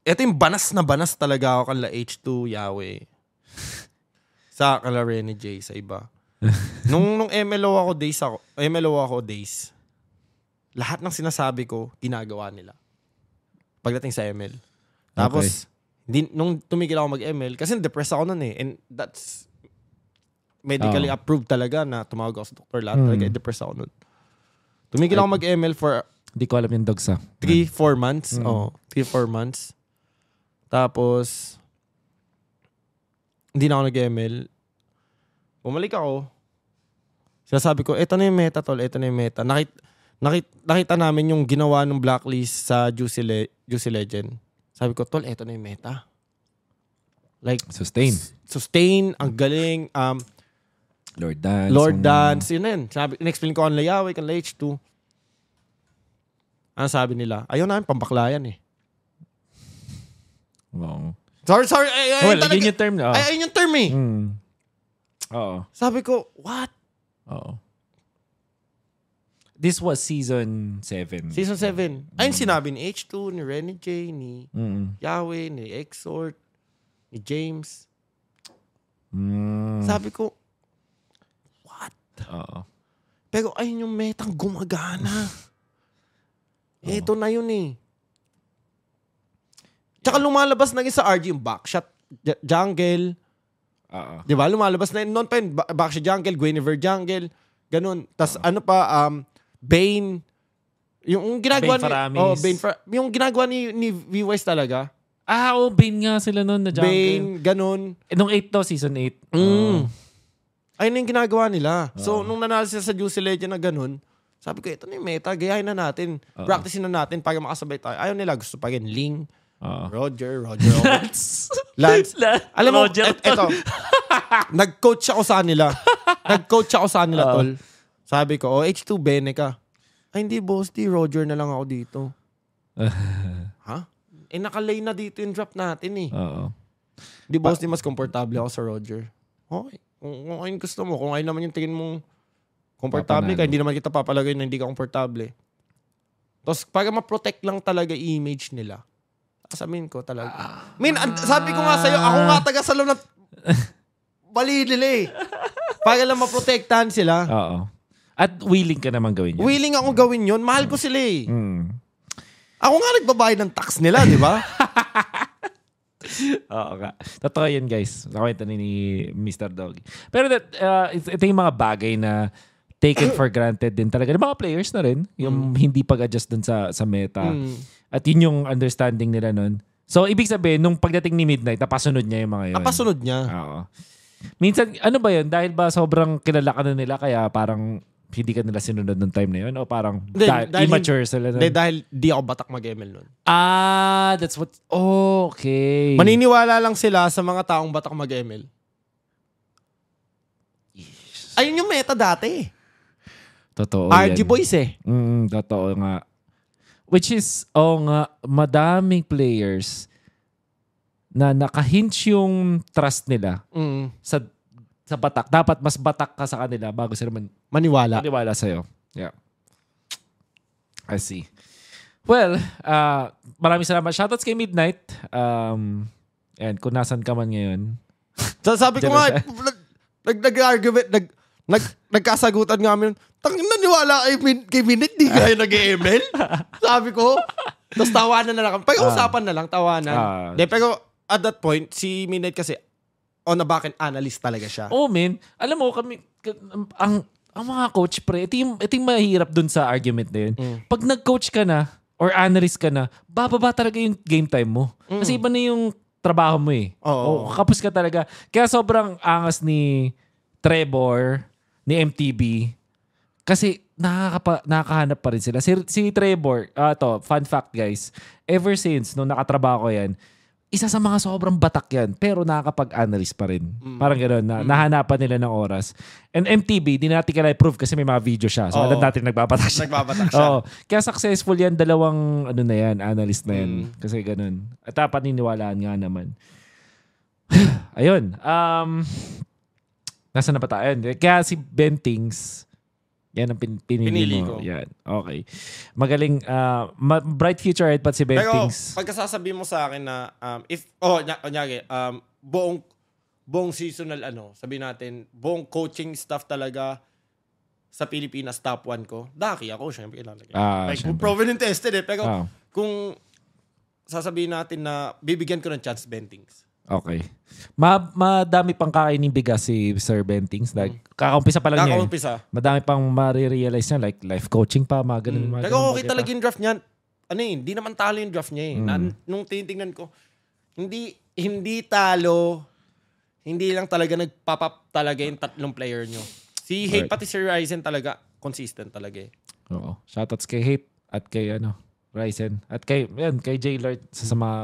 Ito yung banas na banas talaga ako kala H2 Yahweh. sa kala Rene J sa iba. Nung nung MLO ako days ako, MLO ako days. lahat ng sinasabi ko, ginagawa nila. Pagdating sa ML. Tapos, hindi, nung tumigil ako mag-ML, kasi depressed ako nun eh. And that's medically Oo. approved talaga na tumawag ako sa doktor. Lahat Hmm. talaga, depressed ako nun. Tumigil ako mag-ML for Hindi ko alam yung dogs ah. 3, 4 months. Mm. Oh, 3, 4 months. Tapos, hindi na ako nag-ML. Bumalik ako. Sinasabi ko, eto na yung meta, tol. Eto na yung meta. Nakit, nakit, nakita namin yung ginawa ng blacklist sa Juicy, Le- Juicy Legend. Sabi ko, tol, eto na yung meta. Like, Sustain. sustain, ang galing. Um, Lord Dance. Lord Dance, yun na yun. Sabi, in-explain ko ang layaway, ang H2. Ano sabi nila? Ayaw namin, pambaklayan eh. Oo. Sorry, sorry. Ay, ay, Well, talaga- yun yung term na. ay, ayun yung term eh. Mm. Oo. Sabi ko, what? Oo. This was season 7. Season 7. Ayun sinabi ni H2, ni Renny J, ni Mm. Yahweh, ni Exhort, ni James. Mm. Sabi ko, what? Oo. Pero ayun yung metang gumagana. Ito na yun eh. Tsaka lumalabas na rin sa RG yung backshot j- jungle. Oo. Di ba? Lumalabas na yun. Noon pa yun, ba- backshot jungle, Guinevere jungle. Ganun. Tapos ano pa, um, Bane. Yung, ginagawa Bane ni... Faramis. Oh, Bane Far- Yung ginagawa ni, ni V-Wise talaga. Ah, oh, Bane nga sila noon na jungle. Bane, ganun. Eh, nung 8 to, season 8. Mm. Ayun na yung ginagawa nila. So, nung nanalo sila sa Juicy Legend na ganun, sabi ko, ito na yung meta, gayahin na natin. Oo. Practice na natin para makasabay tayo. Ayaw nila, gusto pa rin. Ling, Oo. Roger, Roger. Lance. Lance. La- Alam mo, Roger et, eto, nag-coach ako sa kanila. Nag-coach ako sa kanila, Oo. tol. Sabi ko, oh, H2, Bene ka. Ay, hindi, boss, di, Roger na lang ako dito. ha? Eh, nakalay na dito yung drop natin eh. Oo. Di boss, di mas komportable ako sa Roger. Okay. Kung, kung ayun gusto mo, kung ayun naman yung tingin mong komportable ka, hindi naman kita papalagay na hindi ka komportable. Tapos, para ma-protect lang talaga image nila, sasabihin ko talaga. Min, an- sabi ko nga sa'yo, ako nga taga sa ng bali nila eh. Para lang maprotektahan sila. Oo. At willing ka naman gawin yun. Willing akong gawin yun. Mahal ko sila eh. Mm. Ako nga nagbabayad ng tax nila, di ba? Oo nga. Totoo yun, guys. Nakwento ni, Mr. Doggy. Pero that, uh, ito yung mga bagay na taken for granted din talaga. Ng mga players na rin, yung hindi pag-adjust dun sa, sa meta. Mm. At yun yung understanding nila nun. So, ibig sabihin, nung pagdating ni Midnight, napasunod niya yung mga yun. Napasunod niya. Oo. Minsan, ano ba yun? Dahil ba sobrang kilala ka na nila kaya parang hindi ka nila sinunod ng time na yun? O parang Hindi, dahil, dahil immature sila nun? dahil di ako batak mag-ML nun. Ah, that's what... Oh, okay. Maniniwala lang sila sa mga taong batak mag-ML. Ayun yung meta dati. Totoo RG yan. Boys eh. Mm, totoo nga. Which is, oh nga, madaming players na nakahinch yung trust nila Mm. sa sa batak. Dapat mas batak ka sa kanila bago sila man, Maniwala. maniwala sa'yo. Yeah. I see. Well, uh, maraming salamat. Shoutouts kay Midnight. Um, and kung nasan ka man ngayon. So, sabi ko nga, nag, nag, nag-argument, nag, nag, nagkasagutan nga kami. Tang naniwala kay, Min, kay Minute, di kayo nag-ML? sabi ko. Tapos tawanan na lang kami. Pag-usapan na lang, tawanan. Ah. De, pero at that point, si Minute kasi on the back end analyst talaga siya. Oh, man. Alam mo, kami, k- ang, ang mga coach, pre, ito yung, ito yung mahirap dun sa argument na yun. Mm. Pag nag-coach ka na, or analyst ka na, bababa talaga yung game time mo. Kasi iba na yung trabaho mo eh. Mm. Oo. O, kapos ka talaga. Kaya sobrang angas ni Trevor, ni MTB, kasi nakakapa, nakakahanap pa rin sila. Si, si Trevor, ah to, fun fact guys, ever since nung nakatrabaho ko yan, isa sa mga sobrang batak yan, pero nakakapag-analyst pa rin. Parang gano'n, na, nahanapan nila ng oras. And MTB, di natin kailangan prove kasi may mga video siya. So, Oo. alam natin nagbabatak siya. Nagbabatak siya. Oo. Kaya successful yan, dalawang ano na yan, analyst na yan. Kasi ganun. At ah, paniniwalaan nga naman. Ayun. Um, nasa na pa tayo? Kaya si Bentings, yan ang pin- pinili, Pinili mo. ko. Yan. Okay. Magaling, ah, ma- bright future ahead pa si Pero Bentings. pagkasasabi mo sa akin na um, if oh nya, kunyari, um buong buong seasonal ano, sabi natin, buong coaching staff talaga sa Pilipinas top 1 ko, Daki ako, syempre ilalagay. Ah, like, syempre. proven and tested eh. Pero Ah, kung sasabihin natin na bibigyan ko ng chance Bentings. Okay. Ma madami pang kakainin bigas si Sir Bentings. Like, kakaumpisa pa lang niya. eh. Kakaumpisa. Madami pang marirealize niya. Like, life coaching pa, mga ganun. mga Mm. Pero ganun okay bagay pa. talaga yung draft niyan. Ano eh, hindi naman talo yung draft niya eh. Mm. Na, nung tinitingnan ko, hindi hindi talo, hindi lang talaga nag-pop up talaga yung tatlong player nyo. Si Hate, Right. pati si Ryzen talaga, consistent talaga eh. Oo. Shoutouts kay Hate at kay ano, Ryzen. At kay, yan, kay J. Lord sa, sa mga,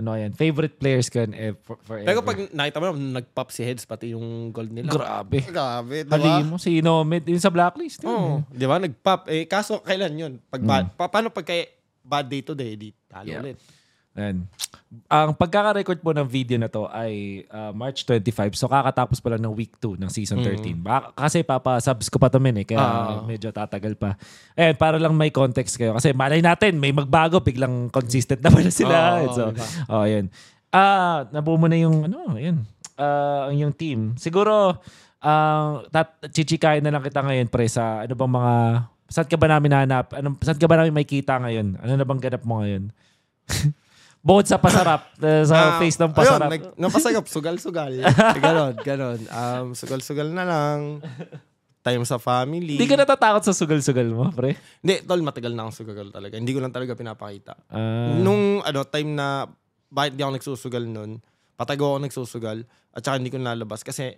ano yan, favorite players ko yan eh, for, forever. Pero pag nakita mo, nag-pop si Heads, pati yung gold nila. Grabe. Grabe, diba? Hali mo, si Nomad, yun sa blacklist. yun. Oo, di ba? Nag-pop. Eh, kaso kailan yun? Pag bad, Mm. pa, paano pag kay bad day to day, di talo Yeah. ulit. Ayan. Ang pagkaka-record po ng video na to ay uh, March 25. So kakatapos pa lang ng week 2 ng season 13. Baka, kasi papasubs ko pa to min eh. Kaya Ah. medyo tatagal pa. Ayan, para lang may context kayo. Kasi malay natin, may magbago. Biglang consistent na pala sila. Oo, so, diba? oh, ayan. Ah, nabuo mo na yung, ano, ayan. Ang yung team. Siguro, ang tat chichikain na lang kita ngayon pre sa ano bang mga saan ka ba namin nahanap? Anong, saan ka ba namin makikita ngayon? Ano na bang ganap mo ngayon? Bukod sa pasarap, eh, sa Ah, face ng ayun, pasarap. nag, napasarap, sugal-sugal. ganon, ganon. Um, sugal-sugal na lang. Time sa family. Hindi ka natatakot sa sugal-sugal mo, pre? Hindi, tol, matagal na akong sugal talaga. Hindi ko lang talaga pinapakita. Ah, Nung ano, time na bakit di ako nagsusugal nun, patago ako nagsusugal, at saka hindi ko nalabas kasi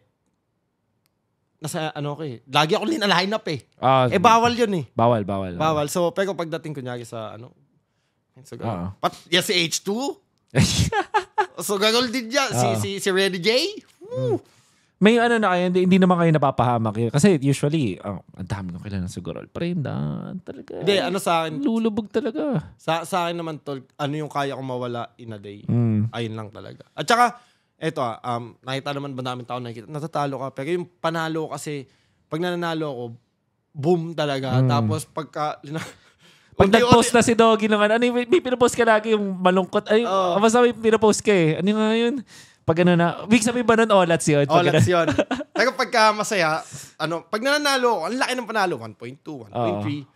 nasa ano ko eh. Lagi ako lina line up eh. ah, Eh bawal yun eh. bawal, bawal. Bawal. So, pero pagdating kunyari sa ano, sugal. Oo. Pat, yeah, si H2, sugal din niya. Si, Oo. si, si Ready J, woo. May ano na kayo, hindi, hindi naman kayo napapahamak. eh. Kasi usually, ang ang dami kong kilala ng sugurol. Pre, hindi, talaga. Hindi, ano sa akin, Lulubog talaga. sa, sa akin naman tol, ano yung kaya kong mawala in a day. Mm. Ayun lang talaga. At saka, eto ah, um, nakita naman ba namin tao nakikita, natatalo ka. Pero yung panalo kasi, pag nananalo ako, boom talaga. Mm. Tapos pagka, Pag Unti- nag-post na si Doggy ng ano, yung- may pinapost ka lagi yung malungkot. Ay, Oo. basta may pinapost ka eh. Ano nga yun? Pag ano na, week sabi ba nun, olats yun? Oh, Pag that's ano- yun. Pero pagka masaya, ano, pag nananalo ang laki ng panalo, 1.2, 1.3.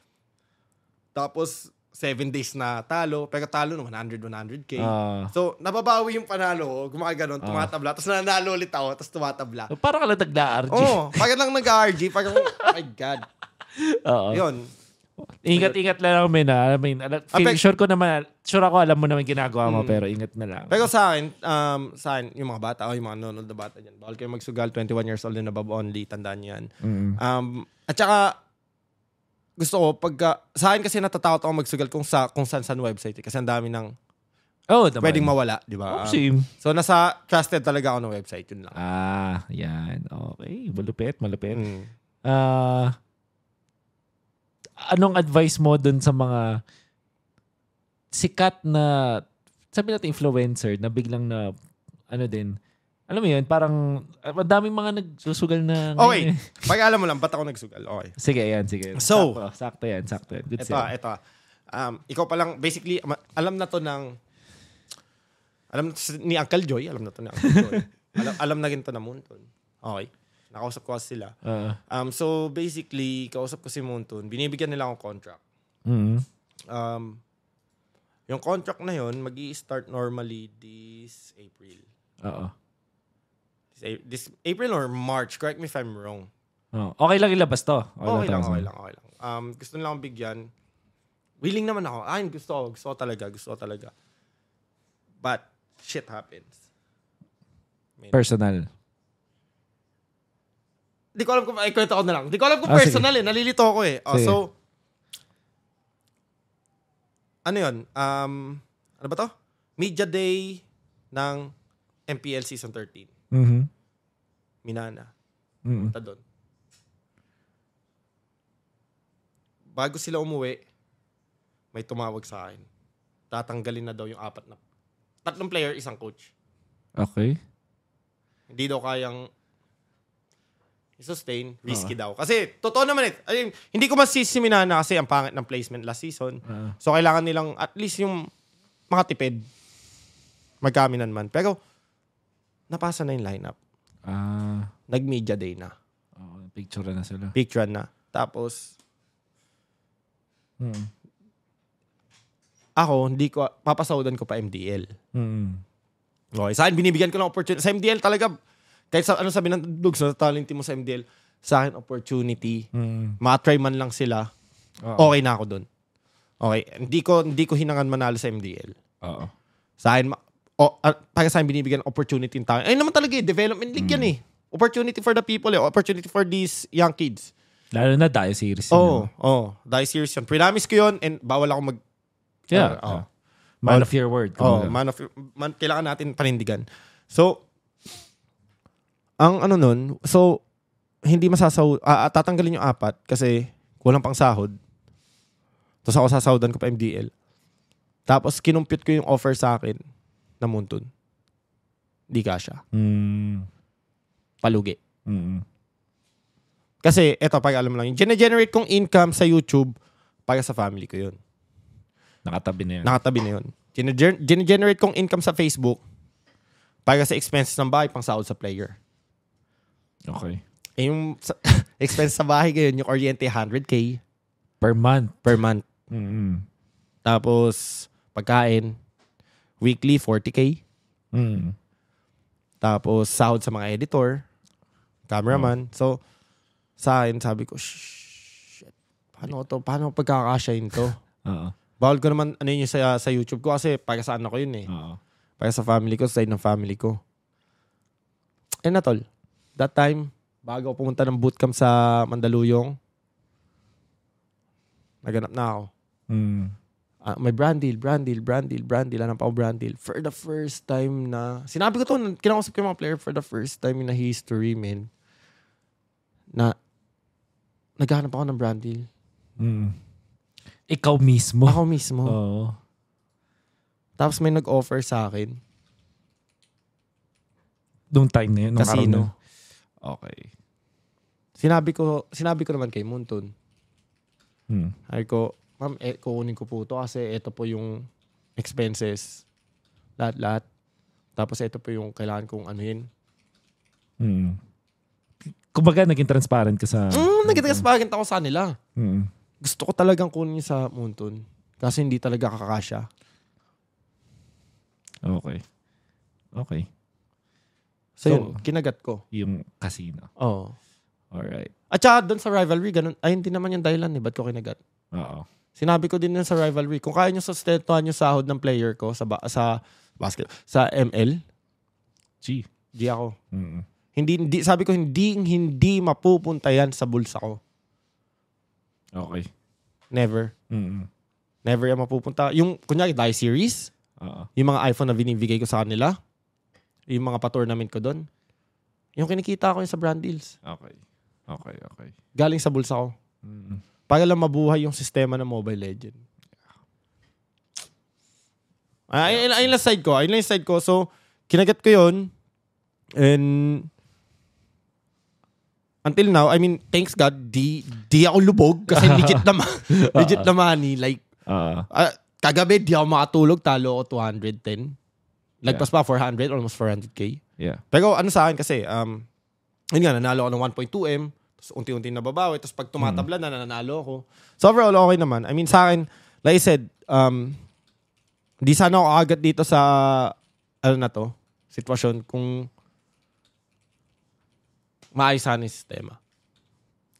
Tapos, 7 days na talo, pero talo ng 100, 100k. Ah. so, nababawi yung panalo ko, gumaganon, tumatabla, tapos nananalo ulit ako, tapos tumatabla. parang ka lang nagla-RG. Oo, oh, parang lang nag-RG, parang, oh my God. Oo. Yun. Ingat-ingat lang namin na. I mean, ala- feel, Apek- sure ko naman, sure ako alam mo naman ginagawa mo, Mm. pero ingat na lang. Pero sa akin, um, sa akin, yung mga bata, o yung mga nanonood na bata dyan, bawal kayo magsugal, 21 years old and above only, tandaan nyo yan. Mm. Um, at saka, gusto ko, pagka, sa akin kasi natatakot ako magsugal kung sa kung saan saan website. eh, kasi ang dami ng Oh, naman. pwedeng mawala, di ba? Oh, Um, so, nasa trusted talaga ako ng website, yun lang. Ah, yan. Okay. Malupit, malupit. Mm. Ah, anong advice mo dun sa mga sikat na, sabi natin influencer, na biglang na, ano din, alam mo yun, parang, ah, madaming mga nagsusugal na Okay, eh. pag alam mo lang, ba't ako nagsugal? Okay. Sige, yan, sige. So- sakto, sakto yan, sakto yan. Good Ito, ito. Um, ikaw pa lang, basically, alam na to ng, alam na to si- ni Uncle Joy, alam na to ni Uncle Joy. alam, alam na rin to na Moonton. Okay. Nakausap ko kasi sila. Ah, Um, so, basically, kausap ko si Moonton, binibigyan nila akong contract. mm. Um, yung contract na yon mag start normally this April. Oo. This, this April or March, correct me if I'm wrong. Oh, okay lang ilabas to. Okay lang, to. okay lang, okay lang. Um, gusto nila akong bigyan. Willing naman ako. Ay, gusto ko, gusto ko talaga, gusto ko talaga. But, shit happens. Personal. Di ko alam kung, ay, kwento ko na lang. Di ko alam kung Ah, personal eh. Nalilito ako eh. Oh, Sige. so, ano yun? Um, ano ba to? Media Day ng MPL Season 13. Mhm. Minana. Mm. Punta doon. Bago sila umuwi, may tumawag sa akin. Tatanggalin na daw yung apat na... Tatlong player, isang coach. Okay. Hindi daw kayang i-sustain. Risky daw. Kasi, totoo naman eh. Ayun, hindi ko masisiminana na kasi ang pangit ng placement last season. Ah. So, kailangan nilang at least yung mga tipid. Magkaminan man. Pero, napasa na yung lineup. Ah, Nag-media day na. oh, picture na sila. Picture na. Tapos, Mm. ako, hindi ko, papasahudan ko pa MDL. Mm. Okay, sa akin, binibigyan ko ng opportunity. Sa MDL talaga, kahit sa ano sabi ng Dugs, sa talent mo sa MDL, sa akin, opportunity. Mm. Matry man lang sila, Oo. okay na ako dun. Okay, hindi ko, hindi ko hinangan manalo sa MDL. Oo. Sa akin, o, uh, para sa akin, binibigyan opportunity ng tao. Ayun naman talaga eh, development league yan eh. Opportunity for the people eh. Opportunity for these young kids. Lalo na dahil series. Oo, oh, oh, dahil serious yun. Promise ko yun and bawal ako mag... Yeah. Oo. Man of your word. Oh, man of, man, kailangan natin panindigan. So, ang ano nun, so, hindi masasaw, ah, tatanggalin yung apat kasi kulang pang sahod. Tapos ako sasahudan ko pa MDL. Tapos kinumpute ko yung offer sa akin na Muntun. Di kasha. Mm. Palugi. Mm. Kasi, eto, pag alam mo lang, generate kong income sa YouTube, para sa family ko yun. Nakatabi na yan. Nakatabi na yun. Gine- Gine-generate kong income sa Facebook para sa expenses ng bahay pang sahod sa player. Okay. Eh, yung sa, expense sa bahay ngayon, yung kuryente 100k Per month. per month. Mm. Tapos, pagkain, weekly 40k. Mm. Tapos, sahod sa mga editor, cameraman. So, sa akin, sabi ko, shit, paano to? Paano pagkakasyahin to? Oo. Bawal ko naman ano yun sa, sa YouTube ko kasi para sa ano ko yun eh. Oo. Para sa family ko, sa side ng family ko. Eh na tol, that time, bago pumunta ng bootcamp sa Mandaluyong, naganap na ako. Mm. Ah, may brand deal, brand deal, brand deal, brand deal. Hanap ako brand deal. For the first time na... Sinabi ko to, kinakausap ko yung mga player for the first time in the history, man. Na naghahanap ako ng brand deal. Mm. Ikaw mismo. Ako mismo. Oo. Tapos may nag-offer sa akin. Nung time na yun. Nung Casino. Okay. Sinabi ko, sinabi ko naman kay Muntun. Mm. Ay ko, ma'am, eh, kukunin ko po to kasi ito po yung expenses. Lahat-lahat. Tapos ito po yung kailangan kong anuhin. Mm. Kumbaga, naging transparent ka sa... Mm, nagkitagas ako sa nila. Mm. Gusto ko talagang kunin sa Muntun. Kasi hindi talaga kakasya. Okay. Okay. So, So- yun, kinagat ko. Yung casino. Oo. Alright. At saka doon sa rivalry, ganun, ay hindi naman yung dahilan eh. Ba't ko kinagat? Oo. Sinabi ko din yun sa rivalry, kung kaya nyo sustentuhan yung sahod ng player ko sa, ba- sa basket, sa ML, G. di ako. Mm. Hindi, hindi, sabi ko, hindi, hindi mapupunta yan sa bulsa ko. Okay. Never. Mm. Never yan mapupunta. Yung, kunyari, die series, Oo. yung mga iPhone na binibigay ko sa kanila, yung mga pa-tournament ko doon, yung kinikita ko yung sa brand deals. Okay. Okay, okay. Galing sa bulsa ko. Mm. Para lang mabuhay yung sistema ng Mobile Legend. Ah, ayun, ayun lang side ko. Ayun lang side ko. So, kinagat ko yun. And until now, I mean, thanks God, di, di ako lubog kasi legit na, ma- legit na money. Like, Ah. ah, kagabi, di ako makatulog. Talo ako 210. Lagpas pa 400, almost 400k. yeah. Pero ano sa akin kasi, um, yun nga, nanalo ako ng 1.2M, tapos unti-unti nababawi, tapos pag tumatabla na, nanalo ako. So overall, okay naman. I mean, sa akin, like I said, um, di sana ako agad dito sa, ano na to, sitwasyon kung maayos sana yung sistema.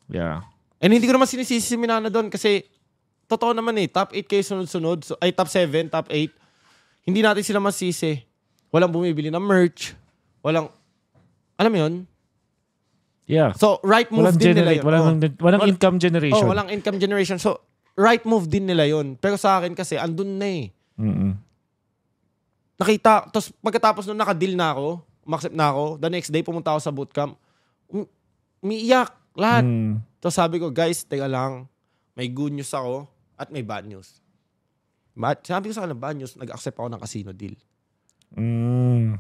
Yeah. And hindi ko naman sinisisi si Minana doon kasi totoo naman eh, top 8 kayo sunod-sunod, so, ay top 7, top 8. Hindi natin sila masisi. Walang bumibili ng merch. Walang, alam mo yun? Yeah. So, right move Walang din nila generate. yun. Walang, Oh. walang Wal- income generation. Oh, walang income generation. So, right move din nila yun. Pero sa akin kasi, andun na eh. Mm-mm. Nakita, tapos pagkatapos nung nakadeal na ako, umaksep na ako, the next day pumunta ako sa bootcamp, um, umiiyak lahat. Mm. Tapos sabi ko, guys, teka lang, may good news ako at may bad news. Bad, sabi ko sa kanila, bad news, nag-accept ako ng casino deal. Mm.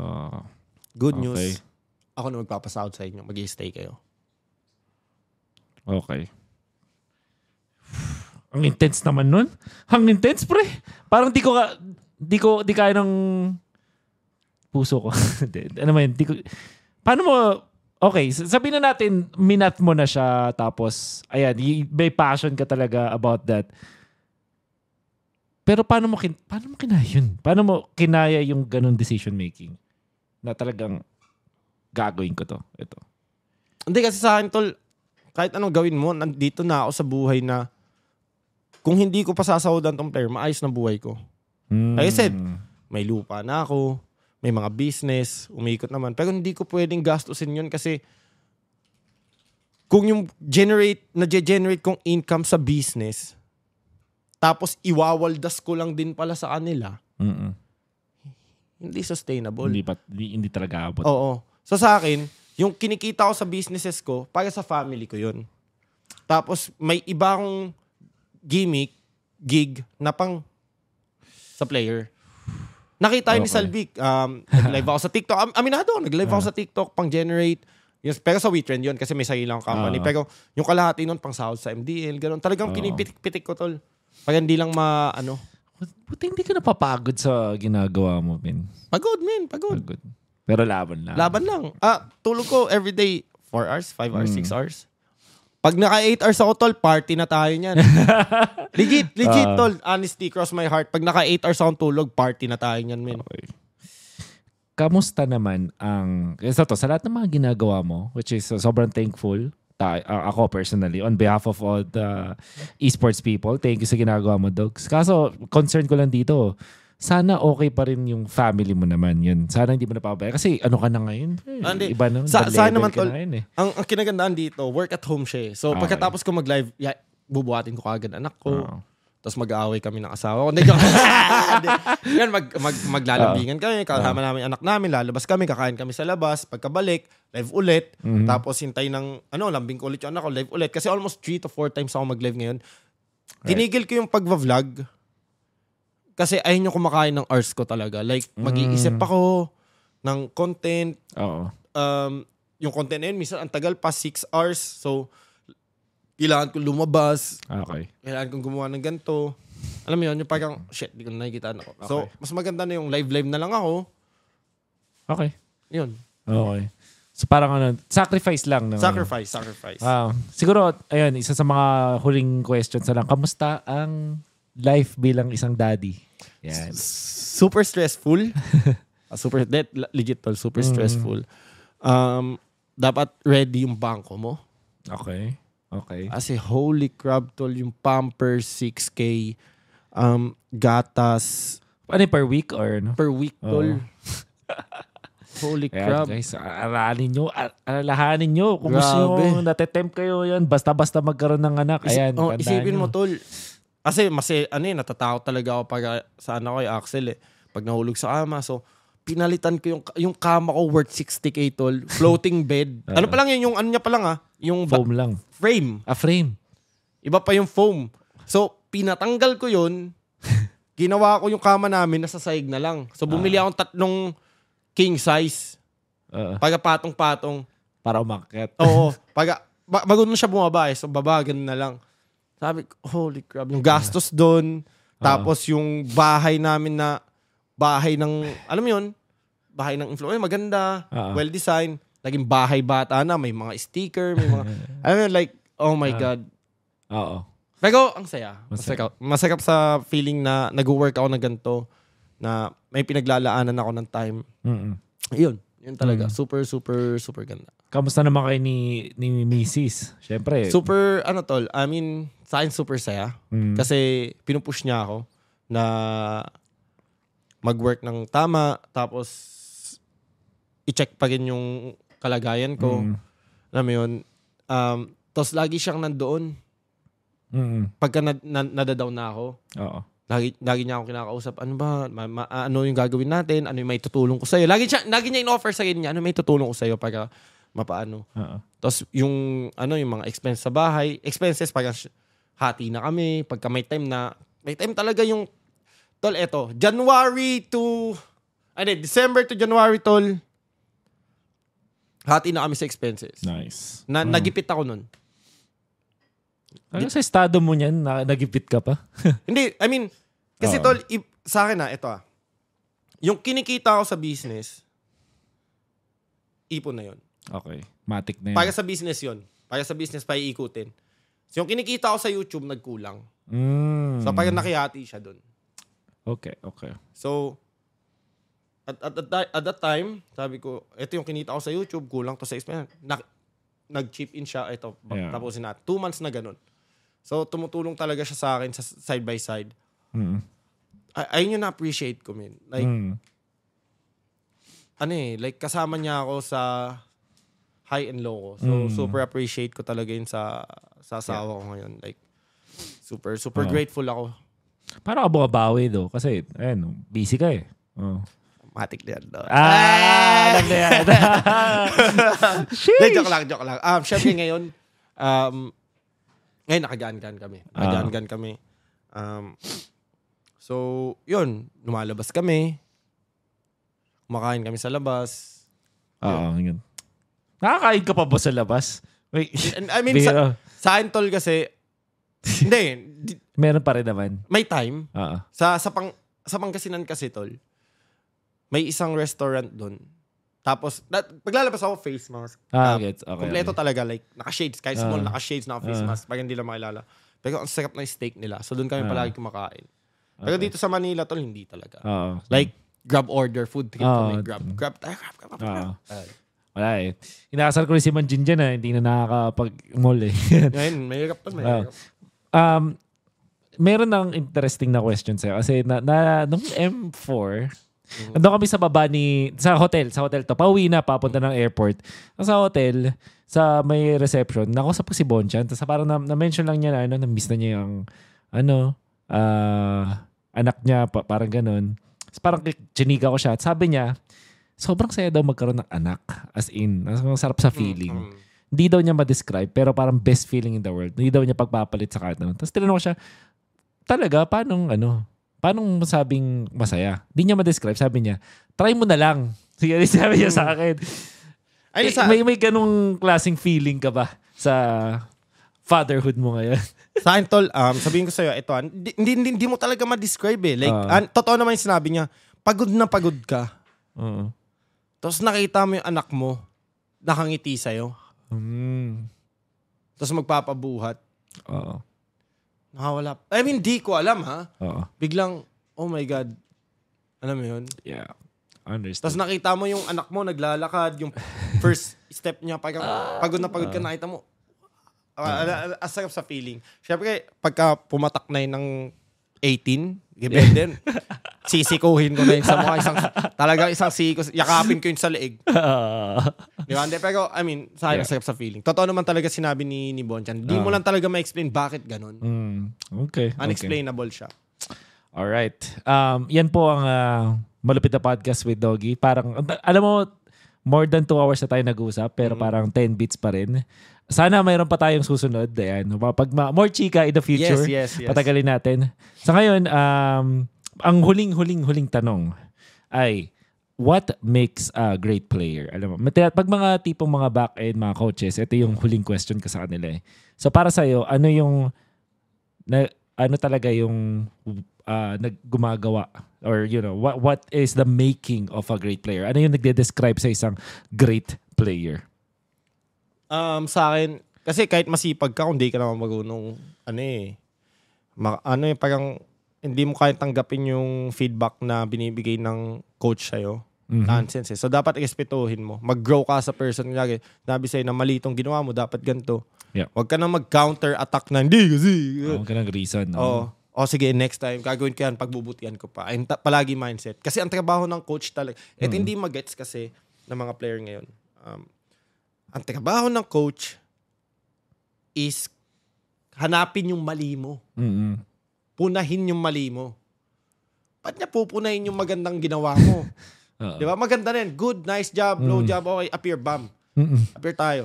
Ah. Good Okay. news, ako na magpapasahod sa inyo, mag stay kayo. Okay. Ang intense naman nun. Ang intense, pre. Parang di ko ka, di ko, di kaya ng puso ko. Ano man, di ko, paano mo, okay, sabihin na natin, minat mo na siya, tapos, ayan, may passion ka talaga about that. Pero paano mo, kin- paano mo kinaya yun? Paano mo kinaya yung ganun decision making? Na talagang gagawin ko to. Ito. Hindi kasi sa akin, tol, kahit anong gawin mo, nandito na ako sa buhay na kung hindi ko pa sasahudan tong player, maayos na buhay ko. Like I said, May lupa na ako, may mga business, umiikot naman. Pero hindi ko pwedeng gastusin yun kasi kung yung generate, na-generate kong income sa business, tapos iwawaldas ko lang din pala sa kanila, Mm-mm. hindi sustainable. Hindi, pa, hindi, hindi talaga abot. Oo. So sa akin, yung kinikita ko sa businesses ko, para sa family ko yun. Tapos may iba akong gimmick, gig, na pang sa player. Nakita yun ni Okay. Salvic. Um, nag-live ako sa TikTok. Am- Aminado ako, nag-live ako sa TikTok pang generate. Yung, pero sa WeTrend yun kasi may sarili lang akong company. Ah. pero yung kalahati nun pang sahod sa MDL, ganun. Talagang Oo. pinipitik-pitik ko tol. Para hindi lang ma, ano, Buti hindi ka napapagod sa ginagawa mo, Pin. pagod men, pagod. Pagod. Pero laban lang. Laban lang. Ah, tulog ko everyday 4 hours, 5 hours, Mm. 6 hours. Pag naka 8 hours ako, tol, party na tayo niyan. legit, legit, Ah. tol. Honesty, cross my heart. Pag naka 8 hours akong tulog, party na tayo niyan, men. Okay. Kamusta naman ang... Sa to, sa lahat ng mga ginagawa mo, which is uh, sobrang thankful, uh, ako personally, on behalf of all the esports people, thank you sa ginagawa mo, Dogs. Kaso, concern ko lang dito, sana okay pa rin yung family mo naman yun. Sana hindi mo napapabaya. Kasi ano ka na ngayon? Eh, Ah. Iba naman. Sa- Sa, naman, ka tol, na ngayon eh. Ang, ang kinagandaan dito, work at home siya eh. So, Okay. pagkatapos ko mag-live, ya, bubuhatin ko kagad anak ko. Oo. Tapos mag-aaway kami ng asawa ko. Hindi. Yan, mag, mag, maglalambingan kami. Kasama namin yung anak namin. Lalabas kami. Kakain kami sa labas. Pagkabalik, live ulit. Mhm. Tapos hintay ng, ano, lambing ko ulit yung anak ko. Live ulit. Kasi almost 3 to 4 times ako mag-live ngayon. Tinigil ko yung pag-vlog. Kasi ayun yung kumakain ng hours ko talaga. Like, mag-iisip Mm. ako ng content. Oo. Um, yung content na yun, minsan ang tagal pa, 6 hours. So, kailangan ko lumabas Okay. kailangan kong gumawa ng ganito. Alam mo yun, yung parang, shit, di ko na nakikita ako. So, Okay. mas maganda na yung live-live na lang ako. Okay. Yun. Okay. So parang ano, sacrifice lang. No? Sacrifice, sacrifice. Ah, siguro, ayun, isa sa mga huling questions na lang. Kamusta ang life bilang isang daddy? Yan. super stressful. Ah, super, that, legit tol, super Mm. stressful. Um, dapat ready yung bangko mo. Okay. Okay. Kasi holy crap tol, yung Pampers 6K, um, gatas Ano per week or ano? per week tol. Oo. holy Ayan, crap. guys, aralin nyo, a- alalahanin nyo. Kung gusto Grabe. nyo, natetempt kayo yan, basta-basta magkaroon ng anak. Isi- Ayan, oh, tandaan isipin nyo. mo, tol. Kasi, mas, eh, ano eh, natatakot talaga ako pag sa anak ko, yung Axel eh. Pag nahulog sa kama. So, pinalitan ko yung, yung kama ko worth 60k, tol. Floating bed. ano pa lang yun, yung ano niya pa lang ah. Yung ba- Foam lang. frame. A frame. Iba pa yung foam. So, pinatanggal ko yun. ginawa ko yung kama namin, nasa saig na lang. So, bumili akong tatlong king size. Oo. Pag patong-patong. para umakyat. Oo. Pag, ba, bago na siya bumaba eh. So, baba, ganun na lang. Sabi ko, holy crap. Yung gastos doon. Tapos yung bahay namin na, bahay ng, alam mo yun, bahay ng influencer, maganda, Oo. well-designed. Naging bahay bata na, may mga sticker, may mga, mo yun, like, oh my God. Oo. Pero ang saya. Masarap. Masarap sa feeling na nag-work ako na ganito, na may pinaglalaanan ako ng time. Mm-mm. Yun. Yun talaga. Super, super, super ganda. Kamusta naman kayo ni, ni Mrs.? Siyempre. Super, ano tol, I mean, sa akin super saya. Mm. Kasi pinupush niya ako na mag-work ng tama, tapos i-check pa rin yung kalagayan ko. Mm. Alam mo yun? Um, tapos lagi siyang nandoon. Mm. Pagka na, na, nadadown na ako, Oo. lagi, lagi niya ako kinakausap, ano ba, ma, ma- ano yung gagawin natin, ano yung may tutulong ko sa'yo. Lagi, siya, lagi niya in-offer sa niya, ano may tutulong ko sa'yo para mapaano. Oo. Tapos yung ano yung mga expense sa bahay, expenses pag hati na kami, pagka may time na may time talaga yung tol eto, January to ano, December to January tol. Hati na kami sa expenses. Nice. Na Mm. nagipit ako nun. Ano sa estado mo niyan? Na, nagipit ka pa? Hindi, I mean, kasi Oo. tol, i- sa akin na, ito ah. Yung kinikita ko sa business, ipon na yon. Okay. Matic na yan. Para sa business yon Para sa business, pa iikutin. So, yung kinikita ko sa YouTube, nagkulang. Mm. So, parang nakihati siya dun. Okay, okay. So, at, at, at, at that time, sabi ko, ito yung kinita ko sa YouTube, kulang to sa expense. Na, nag-chip in siya, ito, Yeah. tapusin natin. Two months na ganun. So, tumutulong talaga siya sa akin sa side by side. Mm. Ay, ayun yung na-appreciate ko, man. Like, Mm. ano eh, like kasama niya ako sa high and low ko. So, Mm. super appreciate ko talaga yun sa, sa asawa ko ngayon. Like, super, super Oo. grateful ako. Paano ka bumabawi do? Kasi, ayun, busy ka eh. Oh. Matik na yan. no? Ah! alam na yan. Joke lang, joke lang. Um, syempre ngayon, um, ngayon nakagaan-gaan kami. Ah. Nakagaan-gaan kami. Um, so, yun, lumalabas kami. Kumakain kami sa labas. Oo, yun. Nakakain ka pa ba sa labas? Wait, I mean, sa, sa akin, tol, kasi, hindi, di- Meron pa rin naman. may time. Oo. Sa, sa, pang, sa Pangasinan kasi, tol, may isang restaurant doon. Tapos, na, paglalabas ako, face mask. Ah, Um, gets. Okay. Kompleto okay. talaga, like, naka-shades. Kahit small, Ah. naka-shades, naka-face Ah. mask. Pag hindi lang makilala. Pero ang sarap na steak nila. So, doon kami Ah. palagi kumakain. Pero Okay. dito sa Manila, tol, hindi talaga. Oo. Like, grab order, food trip Ah, kami. Grab, grab, grab, grab, grab. Grab. Wala eh. Inakasal ko rin si Manjin dyan ah. Hindi na nakakapag-mall eh. Ngayon, mahirap pa, Ah. mahirap. um, meron ng interesting na question sa'yo. Kasi na, na nung M4, Mm. nandun kami sa baba ni, sa hotel, sa hotel to. Pauwi na, papunta ng airport. Sa hotel, sa may reception, nakausap ko si Bonchan. Tapos parang na, na-mention lang niya na, ano, na-miss na niya yung, ano, ah, anak niya, pa, parang ganun. Tapos parang chinika ko siya. At sabi niya, sobrang saya daw magkaroon ng anak. As in, ang sarap sa feeling Mm. hindi daw niya ma-describe, pero parang best feeling in the world. Hindi daw niya pagpapalit sa kahit ano. Tapos tinanong ko siya, talaga, paano, ano, paano masabing masaya? Hindi niya ma-describe. Sabi niya, try mo na lang. Sige, sabi niya sa akin. Ay, Eh, sa, may, may ganong klaseng feeling ka ba sa fatherhood mo ngayon? sa akin, tol, um, sabihin ko sa'yo, ito, ah, hindi, hindi, hindi, mo talaga ma-describe eh. Like, Ah. an, totoo naman yung sinabi niya, pagod na pagod ka. Oo. Tapos nakita mo yung anak mo, nakangiti sa'yo. Mm. Tapos magpapabuhat. Oo. Nakawala. I mean, di ko alam ha. Oo. Biglang, oh my God. Alam mo yun? Yeah. Tapos Understood. nakita mo yung anak mo naglalakad, yung first step niya, parang pagod na pagod ka, nakita mo. Ah, ah, ah, Ang sarap sa feeling. Siyempre, pagka pumatak na yun ng 18, given din, sisikuhin ko na yun sa mukha. Isang, talaga isang siko, yakapin ko yun sa leeg. Ah. Di ba? Hindi, pero, I mean, sa akin, Yeah. sa feeling. Totoo naman talaga sinabi ni, ni Bonchan. Di mo Ah. lang talaga ma-explain bakit ganun. Mm. Okay. okay. Unexplainable siya. Alright. Um, yan po ang ah, malupit na podcast with Doggy. Parang, alam mo, more than 2 hours na tayo nag-usap, pero Mm. parang 10 bits pa rin. Sana mayroon pa tayong susunod. Ayan. Pag ma- more chika in the future, Yes, yes, yes. patagalin natin. Sa ngayon, um, ang huling-huling-huling tanong ay, what makes a great player? Alam mo, pag mga tipong mga back-end, mga coaches, ito yung huling question ko sa kanila eh. So para sa'yo, ano yung, na, ano talaga yung uh, naggumagawa or you know, what what is the making of a great player? Ano yung nagde-describe sa isang great player? Um, sa akin, kasi kahit masipag ka, kung di ka naman marunong, ano eh, ma- ano eh, parang hindi mo kaya tanggapin yung feedback na binibigay ng coach sa'yo. Mhm. Nonsense eh. So, dapat respetuhin mo. Mag-grow ka sa person. Lagi, nabi sa'yo na mali itong ginawa mo, dapat ganito. Yeah. Huwag ka na mag-counter attack na, hindi kasi. Oh, ka ng reason. No? Oo. O sige, next time, gagawin ko yan, pagbubutihan ko pa. Ayun, ta- palagi mindset. Kasi ang trabaho ng coach talaga, at hindi magets kasi ng mga player ngayon. Um, ang trabaho ng coach is hanapin yung mali mo. Mm-mm. Punahin yung mali mo. Ba't niya pupunahin yung magandang ginawa mo? Oo. Di ba? Maganda rin. Good, nice job, blow job, okay, appear, bam. Mm-mm. Appear tayo.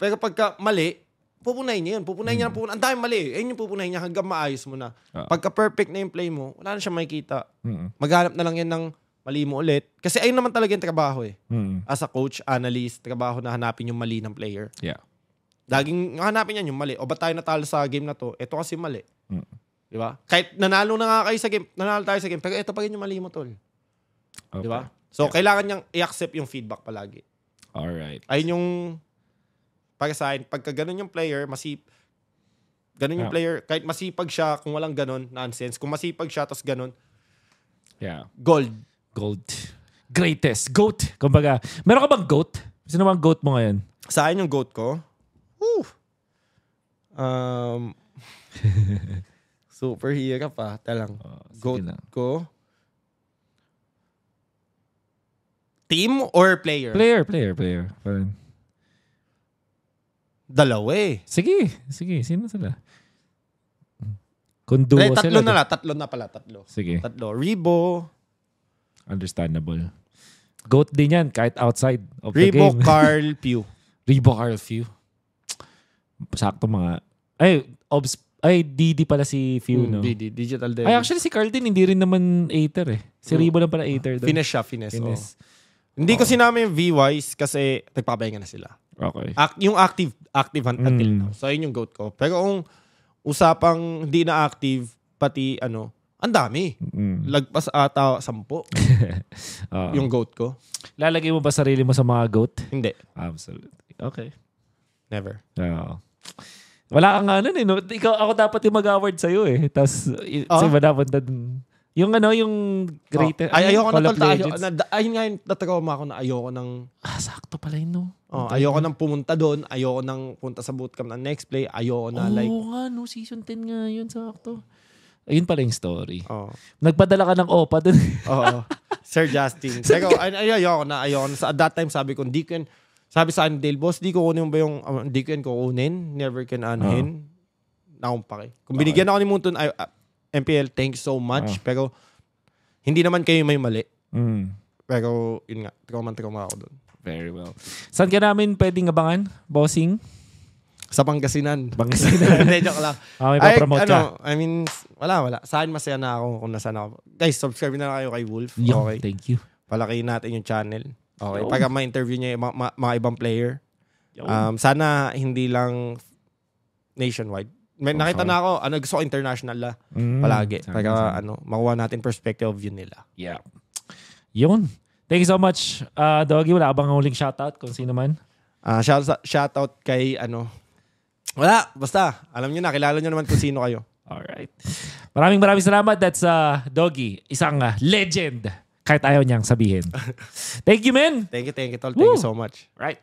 Pero pagka mali, pupunahin niya yun. Pupunahin niya na pupunahin. Ang dami mali. Ayun yung pupunahin niya hanggang maayos mo na. Ah. Pagka perfect na yung play mo, wala na siya makikita. Mm-mm. Maghanap na lang yan ng mali mo ulit. Kasi ayun naman talaga yung trabaho eh. Mm-mm. As a coach, analyst, trabaho na hanapin yung mali ng player. Yeah. Laging hanapin yan yung mali. O ba tayo natalo sa game na to? Ito kasi mali. Mm. Di ba? Kahit nanalo na nga kayo sa game, nanalo tayo sa game, pero ito pa rin yung mali mo, tol. Okay. Di ba? So, kailangan niyang i-accept yung feedback palagi. Alright. Ayun yung para sa akin, pagka ganun yung player, masip ganun yung Yeah. player, kahit masipag siya, kung walang ganun, nonsense. Kung masipag siya, tapos ganun, Yeah. gold. Gold. Greatest. Goat. Kumbaga, meron ka bang goat? Sino bang goat mo ngayon? Sa akin yung GOAT ko, woo, um, super hirap pa. Talang, Oh, GOAT na. ko, team or player? Player, player, player. Parang- Dalawa eh. Sige, sige. Sino sila? Kung duo Eh, tatlo sila. na lang. Tatlo na pala. Tatlo. Sige. Tatlo. Rebo, Understandable. Goat din yan kahit outside of the Rebo, game. Carl, Pew. Rebo Carl Few. Sakto mga... Ay, obs, ay, DD pala si Few, no? Mm, DD, digital Ay, Devil. actually si Carl din, hindi rin naman Aether eh. Si Mm. Rebo lang pala Aether doon. Finish siya, finish. Finish. oo. Hindi ko sinama yung V-Wise kasi nagpapahinga na sila. Okay. Ac- yung active, active un- until Mm. now. So, yun yung GOAT ko. Pero kung usapang hindi na active, pati ano, ang dami. Mm. Lagpas ata sampo Ah. yung GOAT ko. Lalagay mo ba sarili mo sa mga goat? Hindi. Absolutely. Okay. Never. Oo. Wala kang ano eh, no? Ikaw, ako dapat yung mag-award sa'yo eh. Tapos, i- Ah? si dapat dun. Yung ano, yung great. Oh, ay, ayoko na tol. Legends. na, ayun nga yung natrauma ako na ayoko nang Ah, sakto pala yun, no? oh, ayoko nang pumunta doon, ayoko nang punta sa bootcamp ng next play, ayoko na Oo like nga, no? Season 10 nga yun, sakto. Ayun pala yung story. oh. Nagpadala ka ng OPA dun. Oo. Sir Justin. Pero ay, ay, ayoko na, ayoko na. Sa, at that time sabi ko, hindi ko yan, sabi sa akin, Dale, boss, di ko kunin ba yung, um, hindi ko yan kukunin, never can anuhin. Nakumpake. Kung binigyan ako ni Munton, ay, ah, MPL, thank you so much. Ah. Pero, hindi naman kayo may mali. Mm. Pero, yun nga, trauma trauma ako doon. Very well. Saan ka namin pwedeng abangan? Bossing? Sa Pangasinan. Pangasinan. Hindi, joke lang. Ah, may Ay, papromote ka. ano, I mean, wala, wala. Sa akin masaya na ako kung nasaan ako. Guys, subscribe na lang kayo kay Wolf. Yo, Okay. Thank you. Palakihin natin yung channel. Okay. Yo. Pagka ma-interview niya yung mga, mga- mga ibang player. Yo. Um, sana hindi lang nationwide. May, nakita na ako, ano, gusto ko international la, Mm, palagi. sana. ano, makuha natin perspective of view nila. Yeah. Yun. Thank you so much. Uh, Doggy, wala bang huling shoutout kung sino man? Ah, shout, shout out kay ano, wala, basta, alam niyo na, kilala niyo naman kung sino kayo. Alright. Maraming maraming salamat. That's uh, Doggy. Isang uh, legend. Kahit ayaw niyang sabihin. Thank you, man. Thank you, thank you, tol. Thank you Woo! so much. Right.